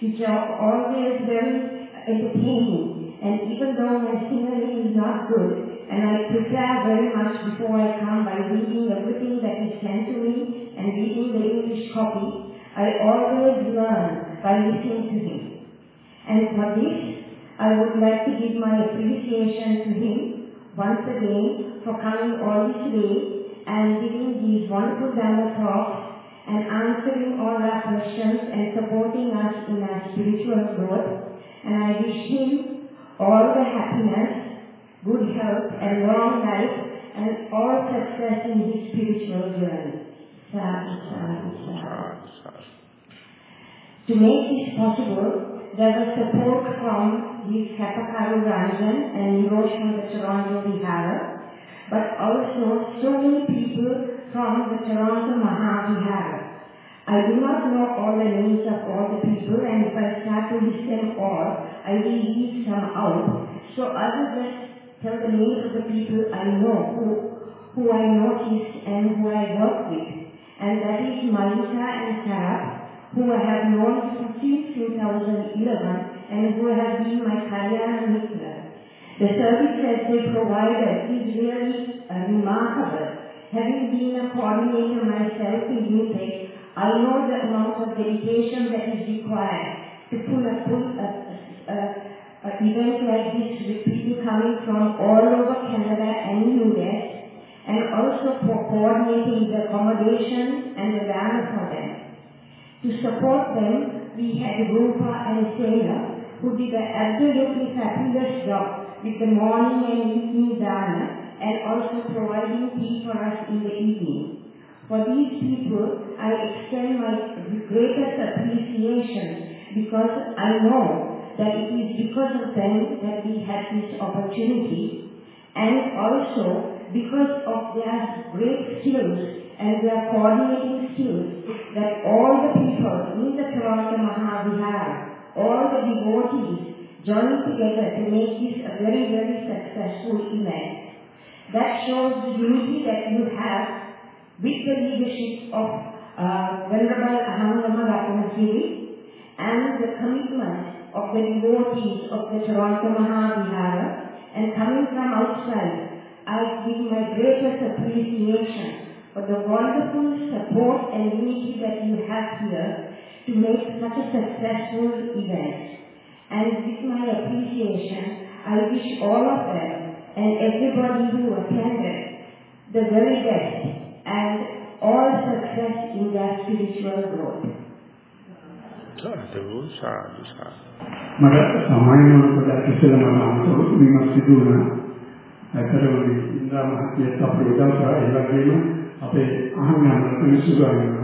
which are always very entertaining. And even though my singing is not good, and I prepare very much before I come by reading everything that is sent to me and reading the English copy, I always learn by listening to him. And for this, I would like to give my appreciation to him once again for coming all this way and giving these wonderful Dhamma talks and answering all our questions and supporting us in our spiritual growth and I wish him all the happiness, good health and long life and all success in his spiritual journey. Sadhu, sadhu. To make this possible, there was support from the Sapakaru Ranjan and Hiroshima the Toronto Vihara, but also so many people from the Toronto Mahavihara. I do not know all the names of all the people, and if I start to list them all, I will leave some out. So I will just tell the names of the people I know, who, who I noticed and who I work with. And that is Malika and Sarah, who I have known since 2011 and who have been my Kalyana Mitra. The service that they provided is really uh, remarkable. Having been a coordinator myself in UPEC, I know the amount of dedication that is required to pull a, pull a, a, a event like this with people coming from all over Canada and US and also for coordinating the accommodation and the van for them. To support them, we had Rupa and Sailor who did an absolutely fabulous job with the morning and evening dana and also providing tea for us in the evening. For these people, I extend my greatest appreciation because I know that it is because of them that we had this opportunity and also because of their great skills and their coordinating skills that all the people in the Toronto Mahavihara, all the devotees joined together to make this a very, very successful event. That shows the unity that you have with the leadership of uh, Venerable Ahangama Ratanasiri and the commitment of the devotees of the Toronto Mahavihara and coming from outside, I give my greatest appreciation for the wonderful support and unity that you have here to make such a successful event. And with my appreciation, I wish all of them and everybody who attended the very best and all success in their spiritual growth. සාදු සාදු සාදු මට සාමාන්‍ය වුණත් ඉස්සෙල්ලා මම අමතක වීමක් සිදු වුණා. ඇත්තටම මේ ඉන්ද්‍රා මහත්මියත් අපේ උදව් කරා ඒ වගේම අපේ අහන්න මිනිස්සු ගානේ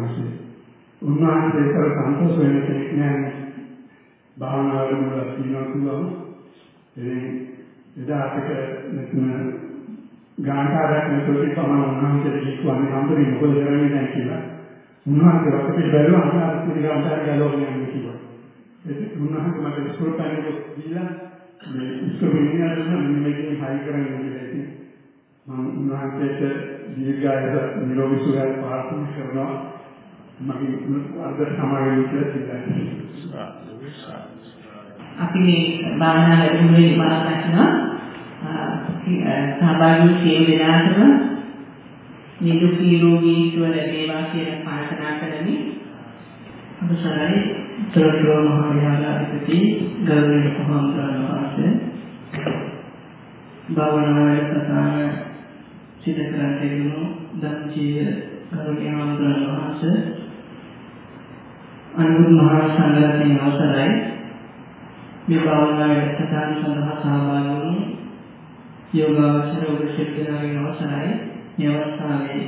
උන්වහන්සේ කර සන්තෝෂ වෙන කෙනෙක් නෑ භාවනාවේ මුල තියෙනවා කිව්වම ඉතින් එදා අපිට මෙතන ගාන්කාරයක් මෙතනදී තමයි උන්වහන්සේ කිව්වන්නේ හම්බෙන්නේ මොකද කරන්නේ නැහැ කියලා. උන්වහන්සේ වටපිට බැලුවා අන්තරත් පිළිගන්නාට ගලවගෙන යන්නේ කිව්වා. ඒක උන්වහන්සේ මට ඉස්කෝලේ පැනලා දීලා මේ ඉස්කෝලේ මම මේකෙන් හයි කරන්නේ කියලා ඉතින් මම උන්වහන්සේට දීර්ඝායස නිරෝගී සුවය ප්‍රාර්ථනා කරනවා. මගේ අර්ධ සමාවෙන්න කියලා අපි මේ භාවනා වැඩමුළුවේ මතක් කරනවා සහභාගී සියලු දෙනාටම නිදුක් නිරෝගී සුව ලැබේවා කියන ප්‍රාර්ථනා කරමි. අවසරයි තොරතුරු මහා විහාරාධිපති ගෞරවනීය පහම්තරණ වාසය භාවනා වැඩසටහන සිදු කරන් තිබුණු ධම්ජීව ගෞරවනීය ආමන්ත්‍රණ වාසය අනුරුද්ධ මහා සංඝරත්නයේ අවසරයි. මේ භාවනා වැඩසටහන සඳහා සහභාගී වුණු යෝගාවචර උපශිෂ්ඨයන්ගේ අවසරයි මේ අවස්ථාවේ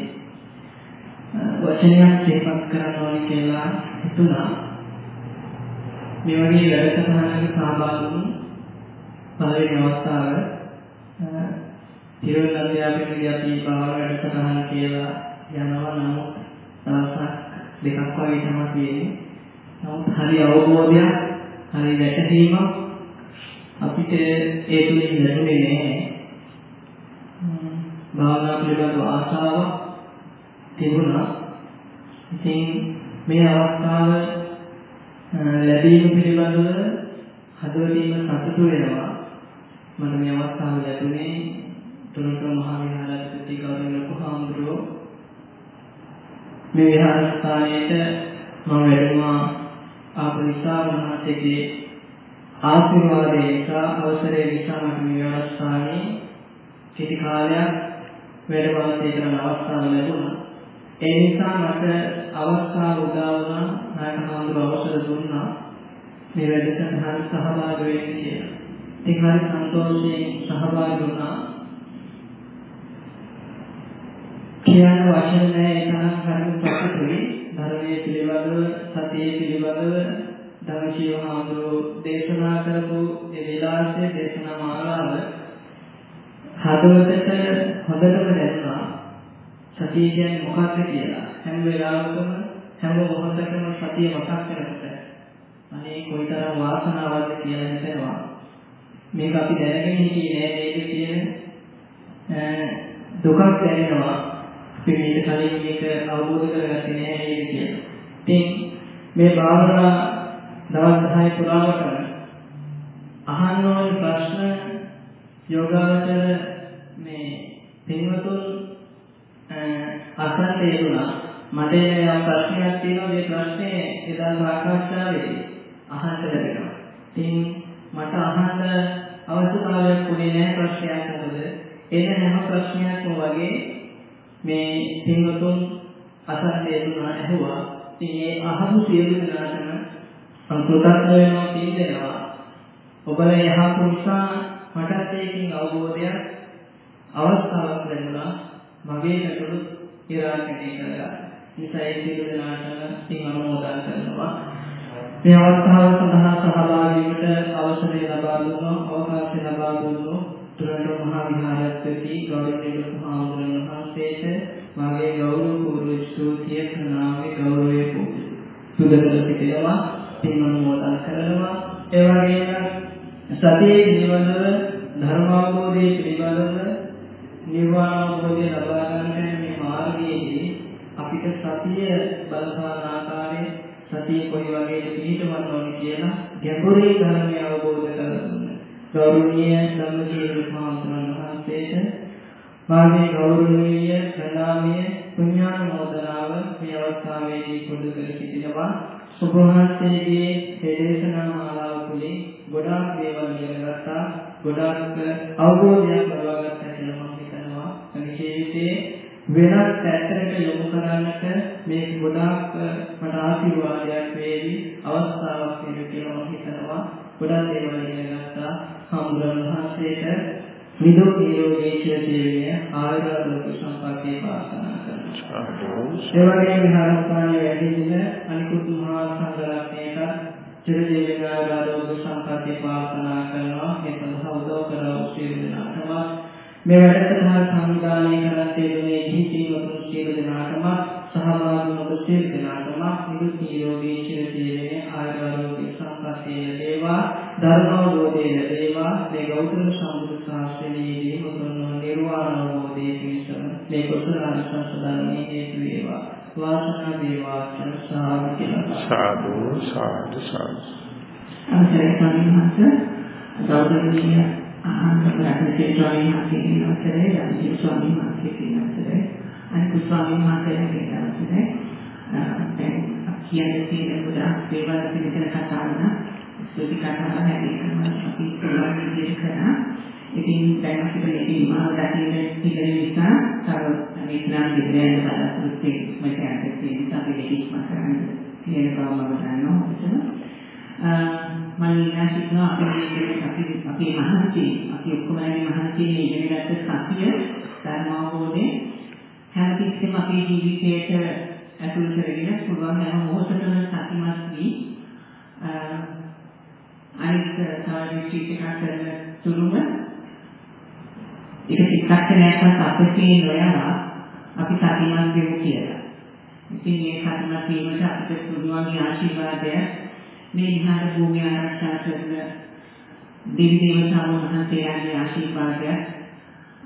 වචනයක් සිහිපත් කරන්න ඕනේ කියලා හිතුණා. මේ වගේ වැඩසටහනක සහභාගී වුණු පළවෙනි අවස්ථාව තිරුවල් අධ්‍යාපනයේදී අපි භාවනා වැඩසටහන කියලා යනවා නමුත් දවසක් දෙකක් වගේ තමයි තියෙන්නේ. නමුත් හරි අවබෝධයක් හරි වැටහීමක් අපිට ඒ තුලින් ලැබුණේ නැහැ. භාවනා පිළිබඳව ආශාව තිබුණා. ඉතින් මේ අවස්ථාව ලැබීම පිළිබඳව හදවතින්ම සතුටු වෙනවා. මට මේ අවස්ථාව ලැබුණේ තුරුක මහා විහාරාධිපති ගෞරවනීය ලොකුහාමුදුරුවෝ මේ විහාරස්ථානයේට මම වැඩමවා ආපු නිසා මහත්කේ ආශිර්වාදයේ නිසා අවසරය නිසා මට මේ විහාරස්ථානයේ කෙටි කාලයක් වැඩ වාසය කරන අවස්ථාව ලැබුණා. ඒ නිසා මට අවස්ථාව උදා වුණා නායක හඳුර අවසර දුන්නා මේ වැඩසටහන සහභාගී වෙන්න කියලා. ඒක හරි සන්තෝෂයෙන් සහභාගී වුණා. කියන වචන නෑ ඒකනම් හරි සතුටුයි. ධර්මයේ පිළිබඳව සතියේ පිළිබඳව ධර්මශීව හඳුරෝ දේශනා කරපු ඒ විලාසයේ දේශනා මාලාව හදවතට හොඳටම දැනුණා. සතිය කියන්නේ මොකක්ද කියලා. හැම වෙලාවකම හැම මොහොතකම සතිය මතක් කරගන්න. අනේ කොයිතරම් වාසනාවක්ද කියලා හිතෙනවා. මේක අපි දැනගෙන හිටියේ නෑ මේක කියන දුකක් දැනෙනවා. අපි මේක කලින් මේක අවබෝධ කරගත්තේ නෑ නේද කියලා. ඉතින් මේ භාවනා දවස් 10 පුරාවටම අහන්න ඕන ප්‍රශ්න යෝගාවචර මේ පින්වතුන් අසන්න තේරුණා මට යම් ප්‍රශ්නයක් තියෙනවා මේ ප්‍රශ්නේ එදා සාකච්ඡාවේදී අහන්න ලැබෙනවා. ඉතින් මට අහන්න අවශ්‍යතාවයක් වුණේ නැහැ ප්‍රශ්නයක් මොකද එන හැම ප්‍රශ්නයක්ම වගේ මේ පින්වතුන් අසන්න තේරුණා ඇහුවා. ඉතින් ඒ අහපු සියලු දෙනාටම සතුටක් වෙනවා කියනවා. ඔබලා යහපු නිසා මටත් ඒකින් අවබෝධයක් අවස්ථාවක් ලැබුණා. මගේ නතුරු ඉරාකණය කරලා. නිසා ඒ සියලු දෙනාටම පින් අනුමෝදන් කරනවා. මේ අවස්ථාව සඳහා සහභාගී වීමට අවසරය ලබා දුන්නු අවකාශය ලබා දුන්නු තුරන්ඩ මහා විහාරස්ථදී ගෞරවනීය ලොකු හාමුදුරන් වහන්සේට මාගේ ගෞරවපූර්ව ස්තුතිය ප්‍රණාමය ගෞරවය පුදකර සිටිනවා පින්වන්මෝදන් කරනවා. ඒ වගේම සතියේ පිළිබඳව ධර්මාවබෝධයේ පිළිබඳව නිර්වාණ අවබෝධය ලබා ගන්න මේ මාර්ගයේදී අපිට සතිය බලපාන ආකාරයේ සතිය කොයි වගේ පිළිහිටවන්න ඕනේ කියලා ගැඹුරේ ධර්මය අවබෝධ කරගන්න. ගෞරවනීය ධම්මජීවි මහත්මයන් වහන්සේට මාගේ ගෞරවනීය ප්‍රණාමය පුණ්‍යානුමෝදනාව මේ අවස්ථාවේදී පොදු කර සිටිනවා. ඔබ වහන්සේගේ දේශනා මාලාව තුළින් ගොඩාක් දේවල් ඉගෙන ගත්තා. ගොඩාක් අවබෝධයක් ලබා ගත්තා කියලා මම හිතනවා. විශේෂයෙන් වෙනත් පැත්තකට යොමු කරන්නට මේ ගොඩාක් මට ආශිර්වාදයක් වේවි අවස්ථාවක් වේවි කියලා මම හිතනවා. ගොඩාක් දේවල් ඉගෙන ගත්තා. හම්බුරන් වහන්සේට නිදුක් නිරෝගී චිරජීවනය ආයුර්වේද සම්පත්තිය ප්‍රාර්ථනා කරනවා. ඒ වගේම විහාරස්ථානයේ වැඩි දින අනිකුත් මහා සංඝරත්නයට චිරජීවනය ආයුර්වේද සම්පත්තිය ප්‍රාර්ථනා කරනවා. ඒ සඳහා උදව් කරව දෙනාටම මේ වැඩසටහන සංවිධානය කරන තේරුමේ ජීවිතවතුන් සියලු දෙනාටම සහභාගී වන සියලු දෙනාටම නිරුත් නිරෝගී චිරජීවනයේ ආයුර්වාදයේ සම්පතේ ලැබේවා. ධර්මාවබෝධය ලැබේවා. මේ ගෞතම සම්බුදු ශාසනයේදී උතුම් නිර්වාණ අවබෝධයේ පිණිසම මේ කුසල අනුසංසදානයේ හේතු වේවා. වාසනා වේවා සාදු සාදු සාදු සාදු. අවසරයි ස්වාමීන් වහන්සේ ගෞරවනීය ආනන්දරත්නසේ ස්වාමීන් වහන්සේ කියන අවසරයි රාජීව ස්වාමීන් වහන්සේ කියන අවසරයි අනිකුත් ස්වාමීන් වහන්සේලා කියන අවසරයි දැන් කියන්නේ තියෙන ගොඩාක් දේවල් පිළිගෙන කතා කරන ස්තුති කතා හැදෙන්න අපි පුළුවන් විදිහට කරා ඉතින් දැන් අපිට මේ නිමාව දකින්න තිබෙන නිසා තව විඥාන විද්‍යාවේ බලාපොරොත්තු වෙන්න මට තියෙන නිසා අපි ඒක ඉක්ම කරන්න තියෙන බව මම දන්නවා මම ඉල්ලා සිටිනවා අපේ අපි අපේ මහන්සි අපි ඔක්කොම මහන්සි ඉගෙන ගත්ත සතිය ධර්මාවබෝධේ හැමතිස්සෙම අපේ ජීවිතයට ඇතුල් කරගෙන පුළුවන් හැම මොහොතකම සතිමත් වී අනිත් සාධිෂ්ඨික කරන තුරුම ඒක චිත්තක්ෂණයක්වත් අපේ නොයවා අපි සතිමත් වෙමු කියලා. ඉතින් මේ සතිමත් වීමට අපිට පුළුවන් ආශිර්වාදය මේ විහාර භූමිය ආරක්ෂා කරන දෙවි දේවතාවුන් වහන්සේලාගේ ආශිර්වාදය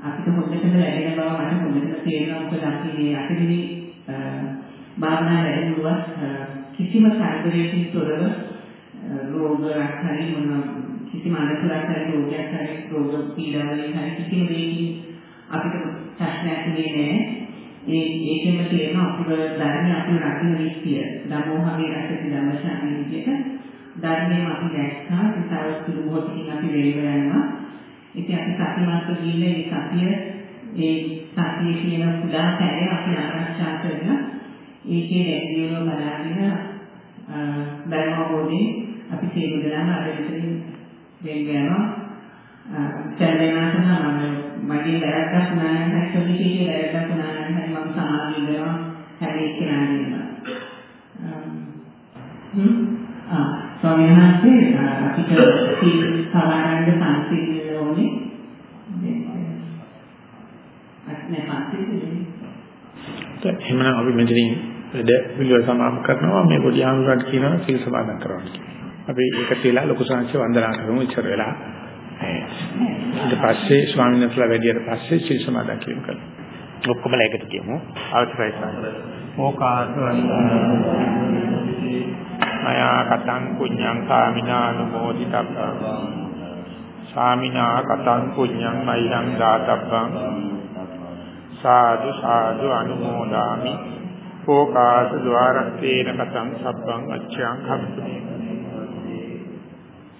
අපිට හොඳටම ලැබෙන බව මට හොඳටම තේරෙනවා. මොකද අපි මේ අතරින් භාවනා වැඩමුළුවක් කිසිම කාර්යයකින් තොරව රෝගයක් හරි මොන කිසිම අනතුරක් හරි රෝගයක් හරි රෝග පීඩාවලින් හරි කිසිම දෙයකින් අපිට ප්‍රශ්නයක් නෙන්නේ ඒ ඒකෙම තියෙන අපිව ධර්මය අපි රකින්න විශ්තිය ධම්මෝහගේ රැකති ධම්මශාමී විදියට ධර්මයෙන් අපි දැක්කා ඒ තවත් සුළු මොහොතකින් අපි වෙලිව යනවා. ඉතින් අපි සතිමාත්ව ගිහින් මේ සතිය ඒ සතිය කියන කුඩා පැය අපි ආරක්ෂා කරන ඒකේ වැඩිවිව බලාගෙන ධර්මෝපෝදී අපි සියලු දෙනාම අද විතරින් වෙන් යනවා. සැලෙනාට මගේ වැරද්දක් නෑ නැත්නම් විශේෂ වැරද්දක් නෑ හරි මම සමාධිය කරනවා හැම එක්කෙනාම හ්ම් ආ ස්වාමීන් වහන්සේ අපිට සීල් සමාරංග සංසිද්ධිය ඕනේ. අත්නේ සංසිද්ධිය. එහෙනම් අපි මෙතනින් වැඩ පිළිවෙල සමාප්ත කරනවා මේ පොඩි ආනුරට කියනවා සීල් සමාදන් කරන්න. අපි ඒකට වෙලා ලොකු සංස්කෘතිය වන්දනා කරමු ඉස්සර වෙලා. ඊට පස්සේ ස්වාමීන් වහන්සේලා වැඩියට පස්සේ සීල් සමාදන් කියමු කරමු. ඔක්කොම ලෑකට කියමු. අවශ්‍යයි සාකච්ඡා. ඕකාසවන්ත මයා කතං කුඤ්ඤං කාමිනානුමෝදිතබ්බං සාමිනා කතං කුඤ්ඤං මයිහං දාතබ්බං සාදු සාදු අනුමෝදාමි කෝකාස ద్వාරස්සේන කතං සබ්බං අච්ඡං කප්පති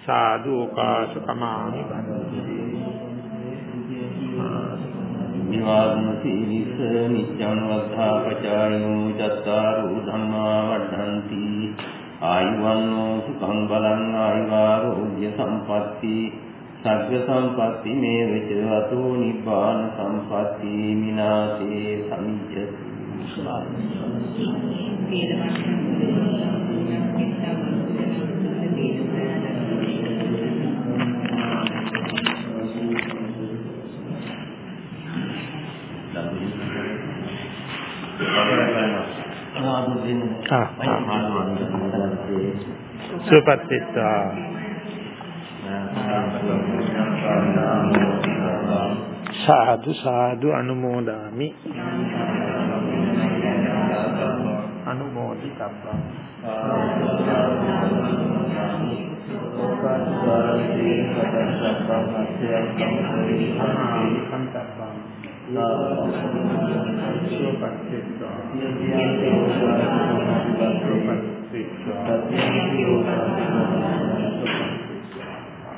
සාදු ඕකාස කමාමි නිවාදන සීලිස නිත්‍යං වද්ධාපචායෝ චත්තාරු ධම්මා වඩ්ඩಂತಿ ආයුවන්නෝ සුඛං බලං ආයුවාරෝග්‍ය සම්පatti සග්ග සම්පatti මේ විචරතෝ නිබ්බාන සම්පatti මිනාසේ සමිච්ඡති Thank you. සමිජ්ජති ආ සුවපත් වෙත්වා සාදු සාදු අනුමෝදාමි අනුමෝදි තබ්බං स्वपत्रित्व स्वपत्रित्व